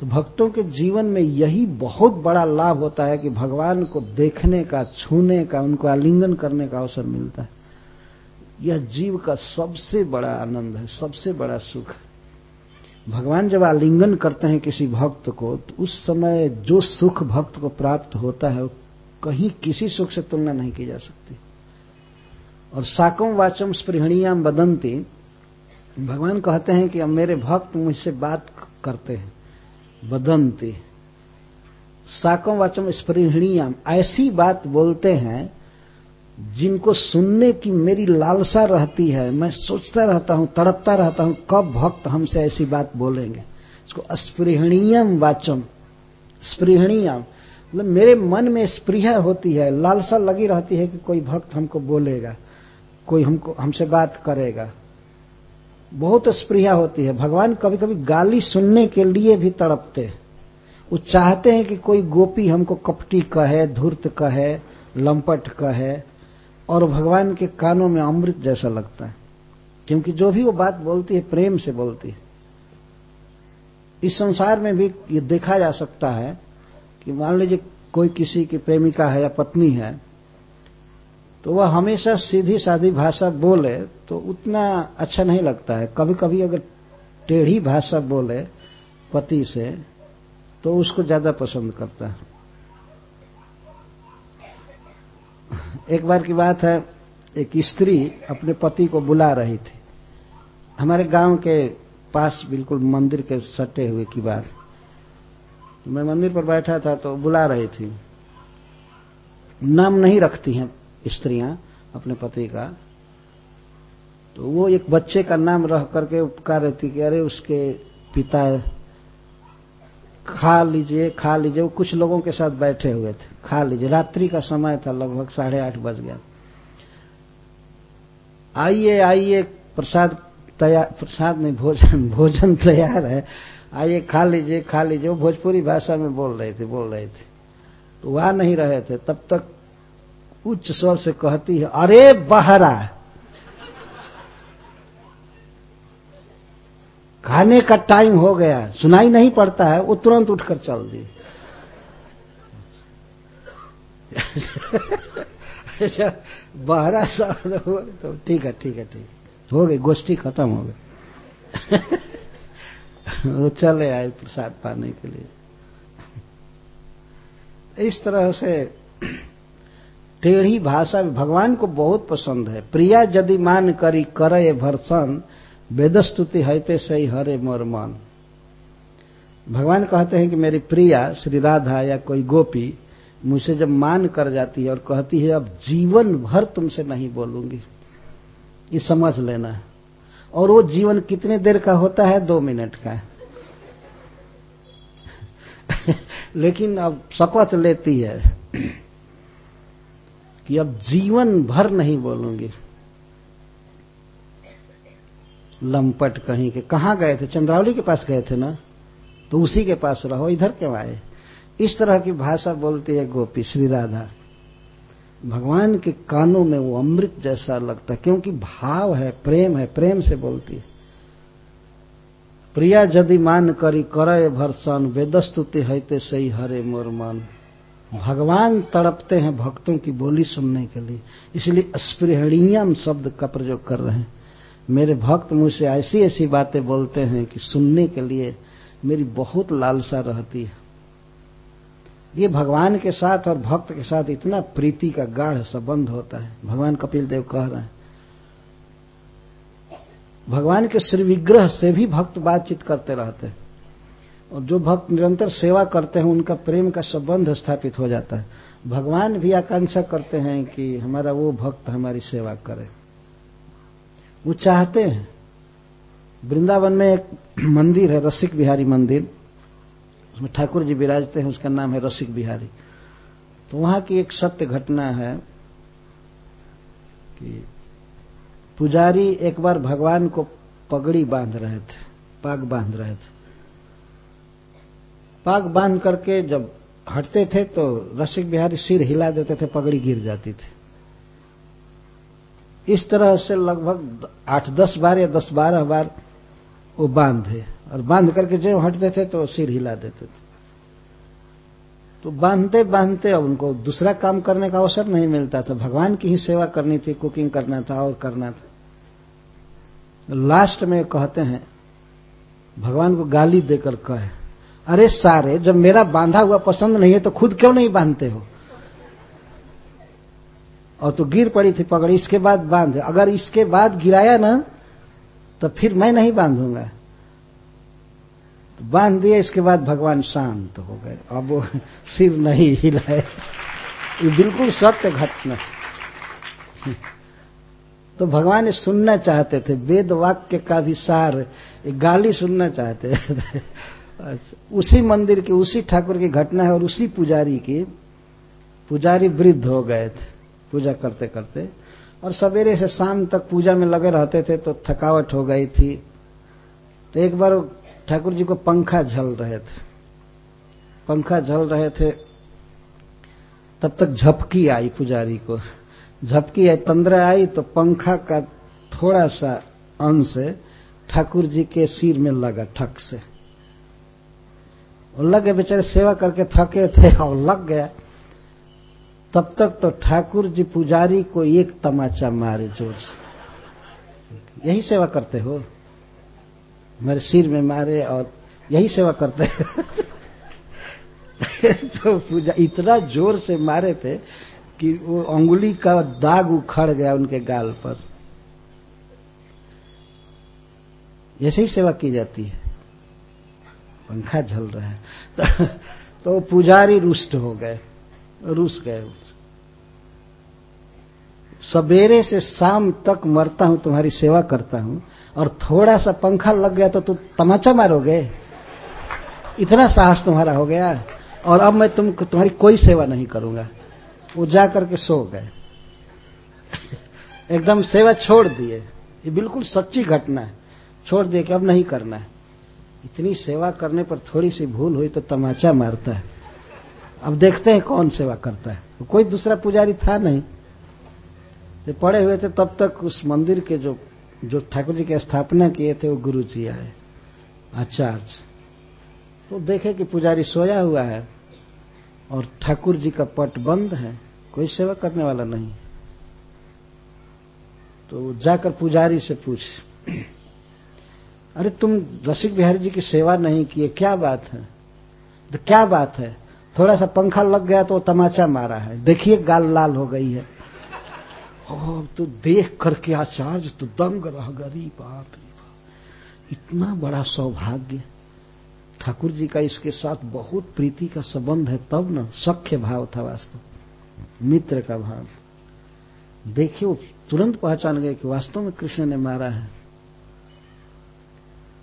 तो भक्तों के जीवन में यही बहुत बड़ा लाभ होता है कि भगवान को देखने का, छूने का, उनको आलिंगन करने का अवसर मिलता है। यह जीव का सबसे बड़ा आनंद है, सबसे बड़ा सुख है। भगवान जब आलिंगन करते हैं किसी भक्त को तो उस समय जो सुख भक्त को प्राप्त होता है कहीं किसी सुख से तुलना नहीं की जा सकती। और साकम वाचम स्पृहणियाम बदंती भगवान कहते हैं कि अब मेरे भक्त मुझसे बात करते हैं। बदंती साकम वाचम स्पृहणियाम ऐसी बात बोलते हैं जिनको सुनने की मेरी लालसा रहती है, मैं सोचता रहता हूँ, तड़पता रहता हूँ, कब भक्त हमसे ऐसी बात बोलेंगे? इसको स्पृहणीयम वाचम, स्पृहणीयम। मतलब मेरे मन में स्प्रिया होती है, लालसा लगी रहती है कि कोई भक्त हमको बोलेगा, कोई हमको, हमसे बात करेगा। बहुत स्प्रिया होती है। भगवान कभी कभी गाली सुनने के लिए भी तड़पते वो चाहते हैं कि कोई गोपी हमको कपटी कहे, धूर्त कहे, लंपट कहे। और भगवान के कानों में अमृत जैसा लगता है। क्योंकि जो भी वो बात बोलती है, प्रेम से बोलती है। इस संसार में भी ये देखा जा सकता है कि मान लीजिए कोई किसी की प्रेमिका है या पत्नी है तो वह हमेशा सीधी सादी भाषा बोले तो उतना अच्छा नहीं लगता है। कभी कभी अगर टेढ़ी भाषा बोले पति से तो उसको ज़्यादा पसंद करता है। एक बार की बात है, एक स्त्री अपने पति को बुला रही थी। हमारे गाँव के पास बिल्कुल मंदिर के सटे हुए की बात। मैं मंदिर पर बैठा था तो बुला रही थी। नाम नहीं रखती हैं स्त्रियाँ अपने पति का। तो वो एक बच्चे का नाम रह करके उपकार रहती कि अरे उसके पिता खा लीजिए खा लीजिए। वो कुछ लोगों के साथ बैठे हुए थे। खा लीजिए रात्रि का समय था, लगभग साढ़े आठ बज गया। आइए आइए, प्रसाद तैयार, प्रसाद में भोजन भोजन तैयार है। आइए, खा लीजिए खा लीजिए। वो भोजपुरी भाषा में बोल रहे थे, बोल रहे थे। तो वहाँ नहीं रहे थे। तब तक उच्च स्वर से कहती है, अरे, बहरा! खाने का टाइम हो गया। सुनाई नहीं पड़ता है। वो तुरंत उठकर चल दी अच्छा बारह शब्द हो तो ठीक है ठीक है, ठीक हो। गई, गोष्ठी खत्म हो गई। वो चले आए प्रसाद पाने के लिए। इस तरह से टेढ़ी भाषा भगवान को बहुत पसंद है। प्रिया यदि मान करी करे भरसन वेदस्तुति हैते सही हरे मोर मन। भगवान कहते हैं कि मेरी प्रिया श्री राधा या कोई गोपी मुझसे जब मान कर जाती है और कहती है, अब जीवन भर तुमसे नहीं बोलूँगी। ये समझ लेना है। और वो जीवन कितने देर का होता है? दो मिनट का लेकिन अब शपथ लेती है कि अब जीवन भर नहीं बोलूँगी। लंपट कहीं के। कहा गए थे? चंद्रावली के पास गए थे ना? तो उसी के पास रहो, इधर क्यों आए? इस तरह की भाषा बोलती है गोपी श्री राधा। भगवान के कानों में वो अमृत जैसा लगता है, क्योंकि भाव है, प्रेम है, प्रेम से बोलती है। प्रिया यदि मान करी करे भरसन वेदस्तुति हैते सही हरे मोर मन। भगवान तड़पते हैं भक्तों की बोली सुनने के लिए, इसलिए स्पृहणीयम शब्द का प्रयोग कर रहे हैं। मेरे भक्त मुझसे ऐसी ऐसी बातें बोलते हैं कि सुनने के लिए मेरी बहुत लालसा रहती है। ये भगवान के साथ और भक्त के साथ इतना प्रीति का गाढ़ संबंध होता है। भगवान कपिल देव कह रहे हैं। भगवान के श्री विग्रह से भी भक्त बातचीत करते रहते हैं। और जो भक्त निरंतर सेवा करते हैं, उनका प्रेम का संबंध स्थापित हो जाता है। भगवान भी आकांक्षा करते हैं कि हमारा वो भक्त हमारी सेवा करे। वो चाहते हैं। वृंदावन में एक मंदिर है, रसिक बिहारी मंदिर। उसमें ठाकुर जी विराजते हैं, उसका नाम है रसिक बिहारी। तो वहाँ की एक सत्य घटना है कि पुजारी एक बार भगवान को पगड़ी बाँध रहे थे, पाग बाँध रहे थे। पाग बाँध करके जब हटते थे तो रसिक बिहारी सिर हिला देते थे, पगड़ी गिर जाती थी। इस तरह से लगभग आठ दस बार या दस बारह बार वो बांधे। और बाँध करके जो हटते थे तो सिर हिला देते थे। तो बांधते बांधते अब उनको दूसरा काम करने का अवसर नहीं मिलता था। भगवान की ही सेवा करनी थी कुकिंग करना था और करना था। लास्ट में कहते हैं, भगवान को गाली देकर कहे, अरे सारे, जब मेरा बांधा हुआ पसंद नहीं है तो खुद क्यों नहीं बांधते हो? और तो गिर पड़ी थी पकड़ इसके बाद बाँध। अगर इसके बाद गिराया ना तो फिर मैं नहीं बांधूँगा। तो बाँध दिया इसके बाद भगवान शांत हो गए। अब सिर नहीं हिलाए। ये बिल्कुल सत्य घटना तो भगवान ये सुनना चाहते थे वेद वाक्य का भी सार गाली सुनना चाहते थे। अच्छा, उसी मंदिर की उसी ठाकुर की घटना है और उसी पुजारी की। पुजारी वृद्ध हो गए थे पूजा करते करते। और सवेरे से शाम तक पूजा में लगे रहते थे तो थकावट हो गई थी। तो एक बार ठाकुर जी को पंखा झल रहे थे। पंखा झल रहे थे, तब तक झपकी आई पुजारी को। झपकी आई तंद्रा आई तो पंखा का थोड़ा सा अंश ठाकुर जी के सिर में लगा ठक से। लग गए बेचारे सेवा करके थके थे और लग गया। तब तक तो ठाकुर जी पुजारी को एक तमाचा मारे ज़ोर से। यही सेवा करते हो? मेरे सिर में मारे और यही सेवा करते तो पूजा इतना ज़ोर से मारे थे कि वो अंगुली का दाग उखड़ गया उनके गाल पर। ऐसे ही सेवा की जाती है। पंखा झल रहा है। तो पुजारी रुष्ट हो गए रुस गए। सवेरे से शाम तक मरता हूँ, तुम्हारी सेवा करता हूँ। और थोड़ा सा पंखा लग गया तो तुम तमाचा मारोगे। इतना साहस तुम्हारा हो गया। और अब मैं तुम तुम्हारी कोई सेवा नहीं करूँगा। वो जा करके सो गए। एकदम सेवा छोड़ दिए। ये बिल्कुल सच्ची घटना है। छोड़ दिए कि अब नहीं करना है। इतनी सेवा करने पर थोड़ी सी भूल हुई तो तमाचा मारता है। अब देखते हैं कौन सेवा करता है। कोई दूसरा पुजारी था नहीं। पड़े हुए थे तब तक उस मंदिर के जो जो ठाकुर जी की स्थापना किए थे वो गुरु जी आए, आचार्य। तो देखे कि पुजारी सोया हुआ है और ठाकुर जी का पट बंद है, कोई सेवा करने वाला नहीं। तो जाकर पुजारी से पूछ, अरे तुम रसिक बिहारी जी की सेवा नहीं किए, क्या बात है? तो क्या बात है? थोड़ा सा पंखा लग गया तो तमाचा मारा है। देखिए गाल लाल हो गई है। और तो देख करके आचार्य तो दंग रह गरी, बाप रे बाप। इतना बड़ा सौभाग्य। ठाकुर जी का इसके साथ बहुत प्रीति का संबंध है, तब न सख्य भाव था वास्तव। मित्र का भाव देखिए, वो तुरंत पहचान गए कि वास्तव में कृष्ण ने मारा है।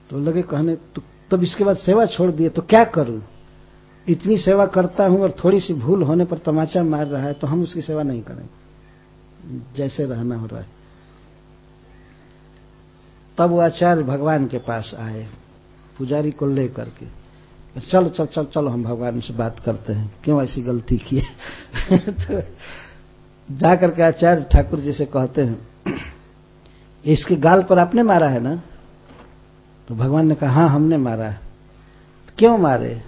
तो लगे कहने तो तब इसके बाद सेवा छोड़ दिए तो क्या करूँ? इतनी सेवा करता हूँ और थोड़ी सी भूल होने पर तमाचा मार रहा है तो हम उसकी सेवा नहीं करें जैसे रहना हो रहा है। तब वो आचार्य भगवान के पास आए, पुजारी को लेकर के। चलो, चल चल, चलो, हम भगवान से बात करते हैं। क्यों ऐसी गलती की? तो जाकर के आचार्य ठाकुर जी से कहते हैं, इसके गाल पर आपने मारा है ना? तो भगवान ने कहा हाँ हमने मारा है। क्यों मारे?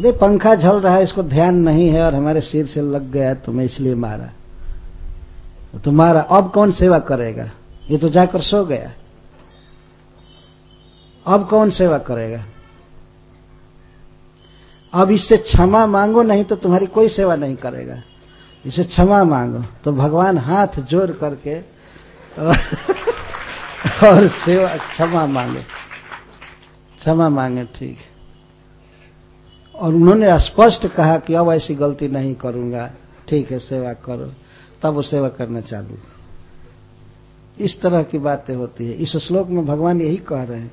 वे पंखा झल रहा है, इसको ध्यान नहीं है और हमारे सिर से लग गया तो मैं इसलिए मारा। तो मारा अब कौन सेवा करेगा? ये तो जाकर सो गया। अब कौन सेवा करेगा? अब इससे क्षमा मांगो, नहीं तो तुम्हारी कोई सेवा नहीं करेगा। इसे क्षमा मांगो। तो भगवान हाथ जोड़ करके और सेवा, क्षमा मांगे। क्षमा मांगे, ठीक। और उन्होंने स्पष्ट कहा कि अब ऐसी गलती नहीं करूँगा। ठीक है, सेवा करो। तब वो सेवा करना चालू इस तरह की बातें होती है। इस श्लोक में भगवान यही कह रहे हैं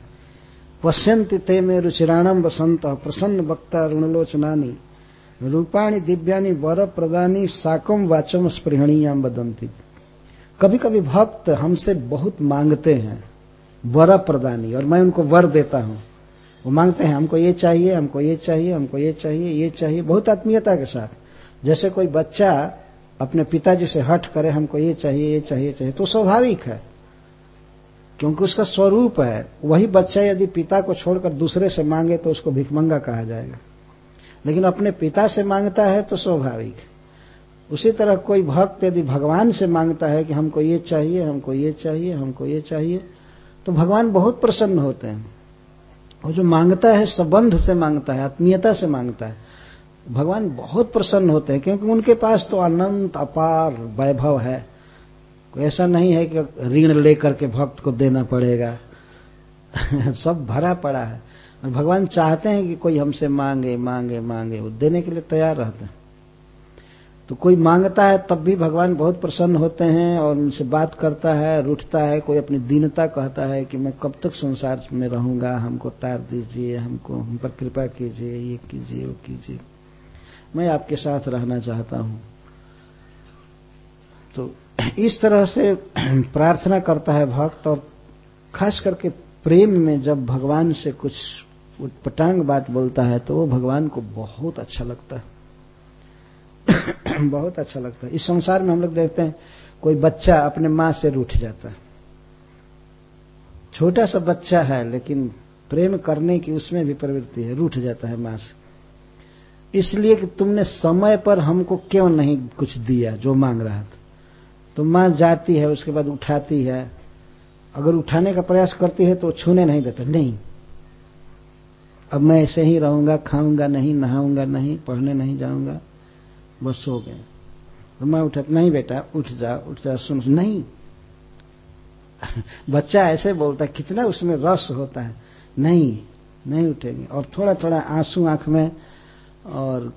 पश्यंति ते में रुचिराणम वसंत प्रसन्न वक्ता ऋणलोचनानी, रूपाणी दिव्यानी वर प्रदानी साकम वाचम स्पृहणीयाम बदंती कभी कभी भक्त हमसे बहुत मांगते हैं वर प्रदानी और मैं उनको वर देता हूँ। वो मांगते हैं, हमको ये चाहिए, हमको ये चाहिए, हमको ये चाहिए ये चाहिए। बहुत आत्मीयता के साथ। जैसे कोई बच्चा अपने पिताजी से हट करे हमको ये चाहिए ये चाहिए चाहिए। तो स्वाभाविक है। क्योंकि उसका स्वरूप है। वही बच्चा यदि पिता को छोड़कर दूसरे से मांगे तो उसको भिकमंगा कहा जाएगा। लेकिन अपने पिता से माँगता है तो स्वाभाविक उसी तरह कोई भक्त यदि भगवान से माँगता है कि हमको ये चाहिए, हमको ये चाहिए, हमको ये चाहिए तो भगवान बहुत प्रसन्न होते हैं। और जो माँगता है, संबंध से माँगता है, आत्मीयता से माँगता है। भगवान बहुत प्रसन्न होते हैं, क्योंकि उनके पास तो अनंत, अपार वैभव है। कोई ऐसा नहीं है कि ऋण लेकर के भक्त को देना पड़ेगा। सब भरा पड़ा है। और भगवान चाहते हैं कि कोई हमसे मांगे मांगे मांगे, वो देने के लिए तैयार रहते हैं। तो कोई माँगता है, तब भी भगवान बहुत प्रसन्न होते हैं और उनसे बात करता है रूठता है। कोई अपनी दीनता कहता है कि मैं कब तक संसार में रहूँगा, हमको तार दीजिए, हमको, हम पर कृपा कीजिए, ये कीजिए, वो कीजिए। मैं आपके साथ रहना चाहता हूँ। तो इस तरह से प्रार्थना करता है भक्त और खास करके प्रेम में जब भगवान से कुछ उटपटांग बात बोलता है तो वो भगवान को बहुत अच्छा लगता है। बहुत अच्छा लगता है। इस संसार में हम लोग देखते हैं, कोई बच्चा अपने माँ से रूठ जाता है। छोटा सा बच्चा है, लेकिन प्रेम करने की उसमें भी प्रवृत्ति है, रूठ जाता है माँ से। इसलिए कि तुमने समय पर हमको क्यों नहीं कुछ दिया जो मांग रहा था? तो माँ जाती है, उसके बाद उठाती है। अगर उठाने का प्रयास करती है तो छूने नहीं देता। नहीं। अब मैं ऐसे ही रहूँगा, खाऊँगा नहीं, नहाऊँगा नहीं, पढ़ने नहीं जाऊँगा, बस सो गए तो मैं उठा, नहीं बेटा, उठ जा उठ जा, सुन। नहीं। बच्चा ऐसे बोलता कितना उसमें रस होता है। नहीं नहीं उठेगी। और थोड़ा थोड़ा आँसू आँख में और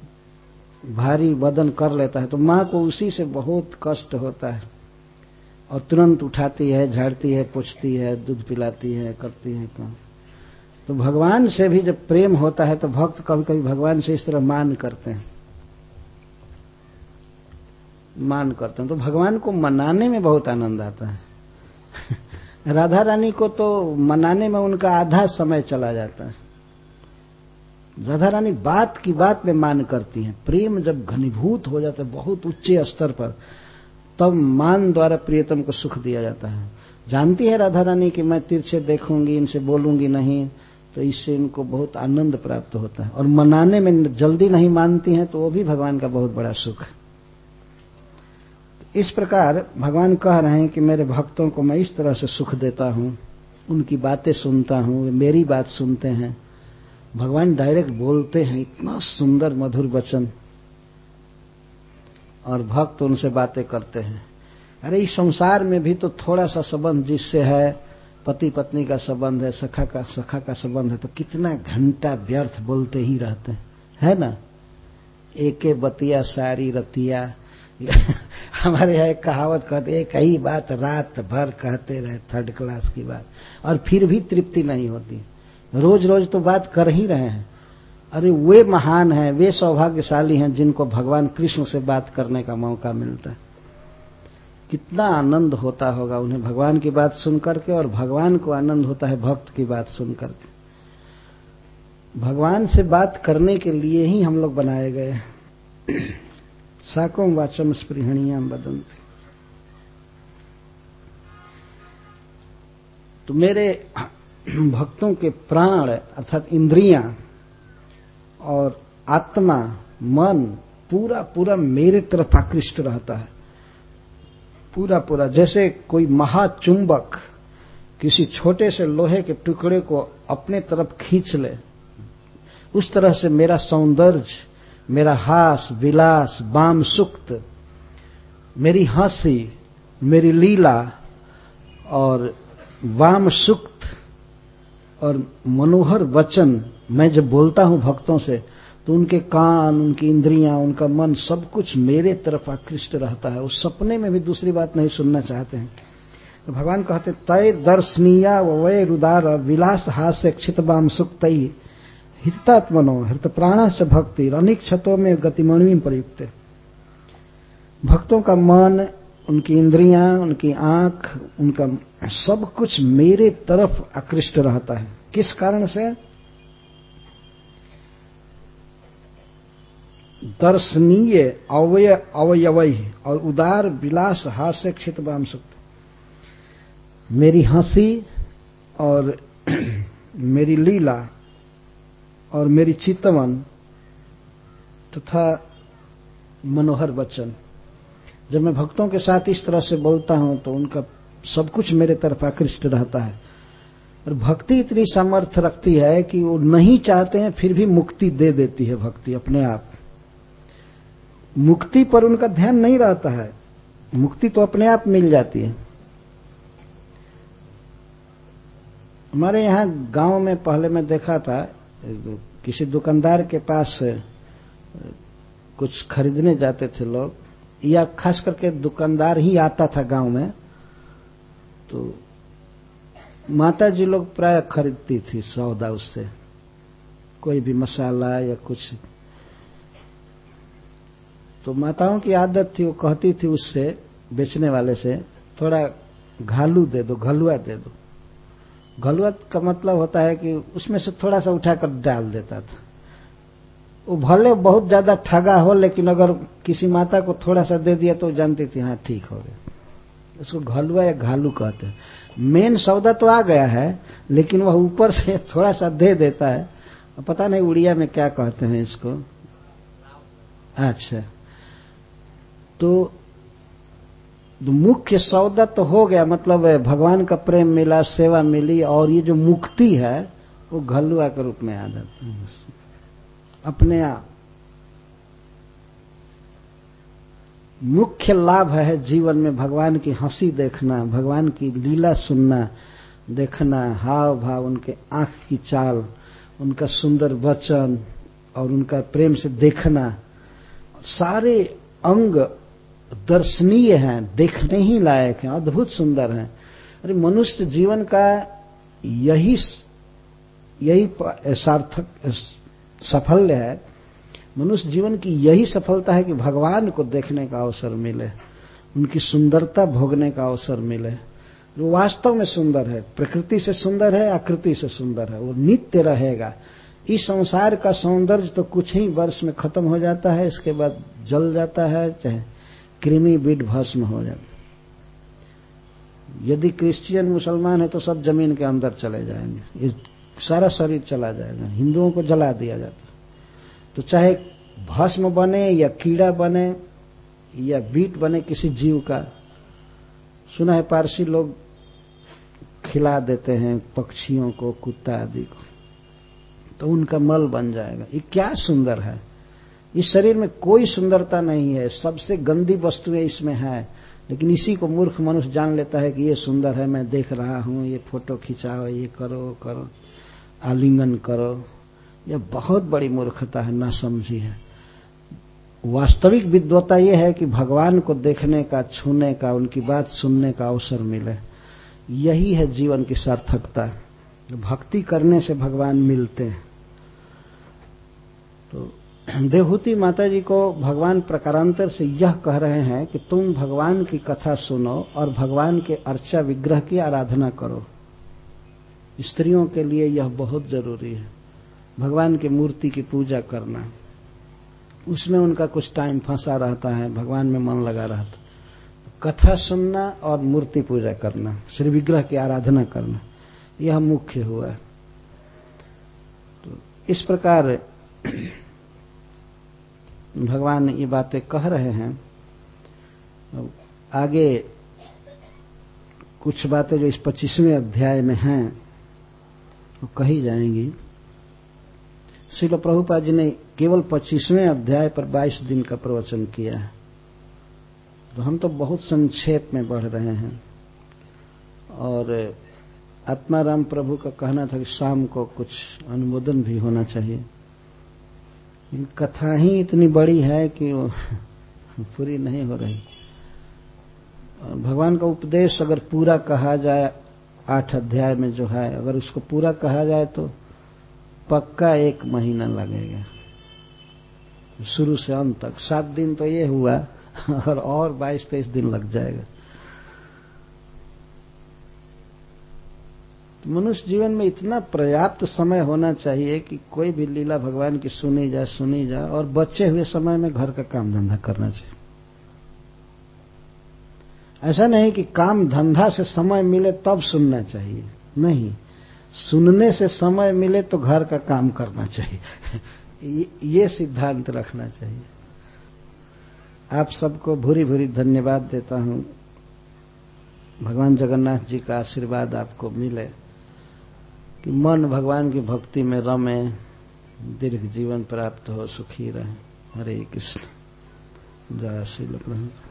भारी वदन कर लेता है तो माँ को उसी से बहुत कष्ट होता है। और तुरंत उठाती है, झाड़ती है, पूछती है, दूध पिलाती है, करती है काम। तो भगवान से भी जब प्रेम होता है तो भक्त कभी कभी भगवान से इस तरह मान करते हैं। मान करते हैं तो भगवान को मनाने में बहुत आनंद आता है। राधा रानी को तो मनाने में उनका आधा समय चला जाता है। राधा रानी बात की बात में मान करती हैं। प्रेम जब घनीभूत हो जाता है, बहुत उच्चे स्तर पर, तब मान द्वारा प्रियतम को सुख दिया जाता है। जानती है राधा रानी कि मैं तिरछे देखूँगी, इनसे बोलूँगी नहीं तो इससे इनको बहुत आनंद प्राप्त होता है। और मनाने में जल्दी नहीं मानती हैं तो वो भी भगवान का बहुत बड़ा सुख है। इस प्रकार भगवान कह रहे हैं कि मेरे भक्तों को मैं इस तरह से सुख देता हूँ, उनकी बातें सुनता हूँ मेरी बात सुनते हैं। भगवान डायरेक्ट बोलते हैं, इतना सुंदर मधुर वचन। और भक्त उनसे बातें करते हैं। अरे, इस संसार में भी तो थोड़ा सा संबंध जिससे है पति पत्नी का संबंध है, सखा का सखा का संबंध है तो कितना घंटा व्यर्थ बोलते ही रहते हैं। है ना? एके बतिया, सारी रतिया। हमारे यहाँ एक कहावत कहते एक ही बात रात भर कहते रहे थर्ड क्लास की बात। और फिर भी तृप्ति नहीं होती। रोज रोज तो बात कर ही रहे हैं। अरे वे महान हैं, वे सौभाग्यशाली हैं जिनको भगवान कृष्ण से बात करने का मौका मिलता है। कितना आनंद होता होगा उन्हें भगवान की बात सुन करके और भगवान को आनंद होता है भक्त की बात सुन करके। भगवान से बात करने के लिए ही हम लोग बनाए गए साकों वाचम स्पृहणियाम बदंती। तो मेरे भक्तों के प्राण, अर्थात इंद्रियाँ और आत्मा, मन पूरा पूरा मेरे तरफ़ आकृष्ट रहता है। पूरा पूरा जैसे कोई महाचुंबक किसी छोटे से लोहे के टुकड़े को अपने तरफ़ खींच ले, उस तरह से मेरा सौंदर्य, मेरा हास, विलास, बाम सुक्त, मेरी हँसी, मेरी लीला और वाम सुक्त और मनोहर वचन मैं जब बोलता हूँ भक्तों से तो उनके कान, उनकी इंद्रियाँ, उनका मन सब कुछ मेरे तरफ़ आकृष्ट रहता है। उस सपने में भी दूसरी बात नहीं सुनना चाहते हैं। तो भगवान कहते, तय दर्शनीय वय रुदार विलास हास्य क्षितबाम सुक्त। हितात्मनो हृत प्राणस भक्ति अनेक क्षतों में गतिमणि प्रयुक्त। भक्तों का मन उनकी इंद्रियाँ, उनकी आँख, उनका सब कुछ मेरे तरफ़ आकृष्ट रहता है। किस कारण से? दर्शनीय अवय, अवयवय और उदार विलास हास्य क्षित बाम सुक्त मेरी हँसी और मेरी लीला और मेरी चितवन तथा मनोहर वचन जब मैं भक्तों के साथ इस तरह से बोलता हूँ तो उनका सब कुछ मेरे तरफ़ आकृष्ट रहता है। और भक्ति इतनी सामर्थ्य रखती है कि वो नहीं चाहते हैं, फिर भी मुक्ति दे देती है भक्ति अपने आप। मुक्ति पर उनका ध्यान नहीं रहता है। मुक्ति तो अपने आप मिल जाती है। हमारे यहाँ गाँव में पहले मैं देखा था किसी दुकानदार के पास कुछ खरीदने जाते थे लोग। या खास करके दुकानदार ही आता था गाँव में तो माता जी लोग प्राय खरीदती थी सौदा उससे। कोई भी मसाला या कुछ। तो माताओं की आदत थी, वो कहती थी उससे, बेचने वाले से, थोड़ा घालू दे दो, घलुआ दे दो। घलुआ का मतलब होता है कि उसमें से थोड़ा सा उठाकर डाल देता था। वो भले बहुत ज़्यादा ठगा हो, लेकिन अगर किसी माता को थोड़ा सा दे दिया तो जानती थी हाँ ठीक हो गया। उसको घलुआ या घालू कहते हैं। मेन सौदा तो आ गया है, लेकिन वह ऊपर से थोड़ा सा दे देता है। पता नहीं उड़िया में क्या कहते हैं इसको। अच्छा। तो मुख्य सौदा तो हो गया मतलब भगवान का प्रेम मिला, सेवा मिली, और ये जो मुक्ति है, वो घलुआ के रूप में आ जाता है अपने आप। मुख्य लाभ है जीवन में भगवान की हँसी देखना, भगवान की लीला सुनना, देखना, हाव भाव, उनके आँख की चाल, उनका सुंदर वचन और उनका प्रेम से देखना। सारे अंग दर्शनीय हैं, देखने ही लायक हैं, अद्भुत सुंदर हैं। अरे, मनुष्य जीवन का यही यही सार्थक सफल है, मनुष्य जीवन की यही सफलता है कि भगवान को देखने का अवसर मिले, उनकी सुंदरता भोगने का अवसर मिले। वो वास्तव में सुंदर है, प्रकृति से सुंदर है, आकृति से सुंदर है, वो नित्य रहेगा। इस संसार का सौंदर्य तो कुछ ही वर्ष में खत्म हो जाता है, इसके बाद जल जाता है, चाहे कृमि बीट भस्म हो जाता यदि क्रिश्चियन मुसलमान है तो सब ज़मीन के अंदर चले जाएँगे। सारा शरीर चला जाएगा, हिंदुओं को जला दिया जाता तो चाहे भस्म बने या कीड़ा बने या बीट बने, किसी जीव का, सुना है पारसी लोग खिला देते हैं पक्षियों को, कुत्ता आदि को तो उनका मल बन जाएगा। ये क्या सुंदर है। इस शरीर में कोई सुंदरता नहीं है। सबसे गंदी वस्तुएँ इसमें है। लेकिन इसी को मूर्ख मनुष्य जान लेता है कि ये सुंदर है, मैं देख रहा हूँ, ये फ़ोटो खिंचाओ, ये करो करो। आलिंगन करो। यह बहुत बड़ी मूर्खता है ना समझी है। वास्तविक विद्वता यह है कि भगवान को देखने का, छूने का, उनकी बात सुनने का अवसर मिले। यही है जीवन की सार्थकता। भक्ति करने से भगवान मिलते हैं। तो देवहूति माता जी को भगवान प्रकारांतर से यह कह रहे हैं कि तुम भगवान की कथा सुनो और भगवान के अर्चा विग्रह की आराधना करो। स्त्रियों के लिए यह बहुत ज़रूरी है। भगवान की मूर्ति की पूजा करना। उसमें उनका कुछ टाइम फंसा रहता है, भगवान में मन लगा रहता कथा सुनना और मूर्ति पूजा करना, श्री विग्रह की आराधना करना, यह मुख्य हुआ तो इस प्रकार भगवान ये बातें कह रहे हैं। आगे कुछ बातें जो इस पच्चीसवें अध्याय में हैं। वो कही जाएँगी। श्रील प्रभुपा जी ने केवल पच्चीसवें अध्याय पर 22 दिन का प्रवचन किया है। तो हम तो बहुत संक्षेप में बढ़ रहे हैं। और आत्माराम प्रभु का कहना था कि शाम को कुछ अनुमोदन भी होना चाहिए। कथा ही इतनी बड़ी है कि पूरी नहीं हो रही। भगवान का उपदेश अगर पूरा कहा जाए आठ अध्याय में जो है, अगर उसको पूरा कहा जाए तो पक्का एक महीना लगेगा। शुरू से अंत तक। सात दिन तो ये हुआ, और और बाईस, तेईस दिन लग जाएगा। मनुष्य जीवन में इतना पर्याप्त समय होना चाहिए कि कोई भी लीला भगवान की सुनी जाए सुनी जाए और बचे हुए समय में घर का काम धंधा करना चाहिए। ऐसा नहीं कि काम धंधा से समय मिले तब सुनना चाहिए। नहीं। सुनने से समय मिले तो घर का काम करना चाहिए। ये सिद्धांत रखना चाहिए। आप सबको भूरी भूरी धन्यवाद देता हूँ। भगवान जगन्नाथ जी का आशीर्वाद आपको मिले। कि मन भगवान की भक्ति में रमे, दीर्घ जीवन प्राप्त हो, सुखी रहे। हरे कृष्ण। जय श्री प्रभु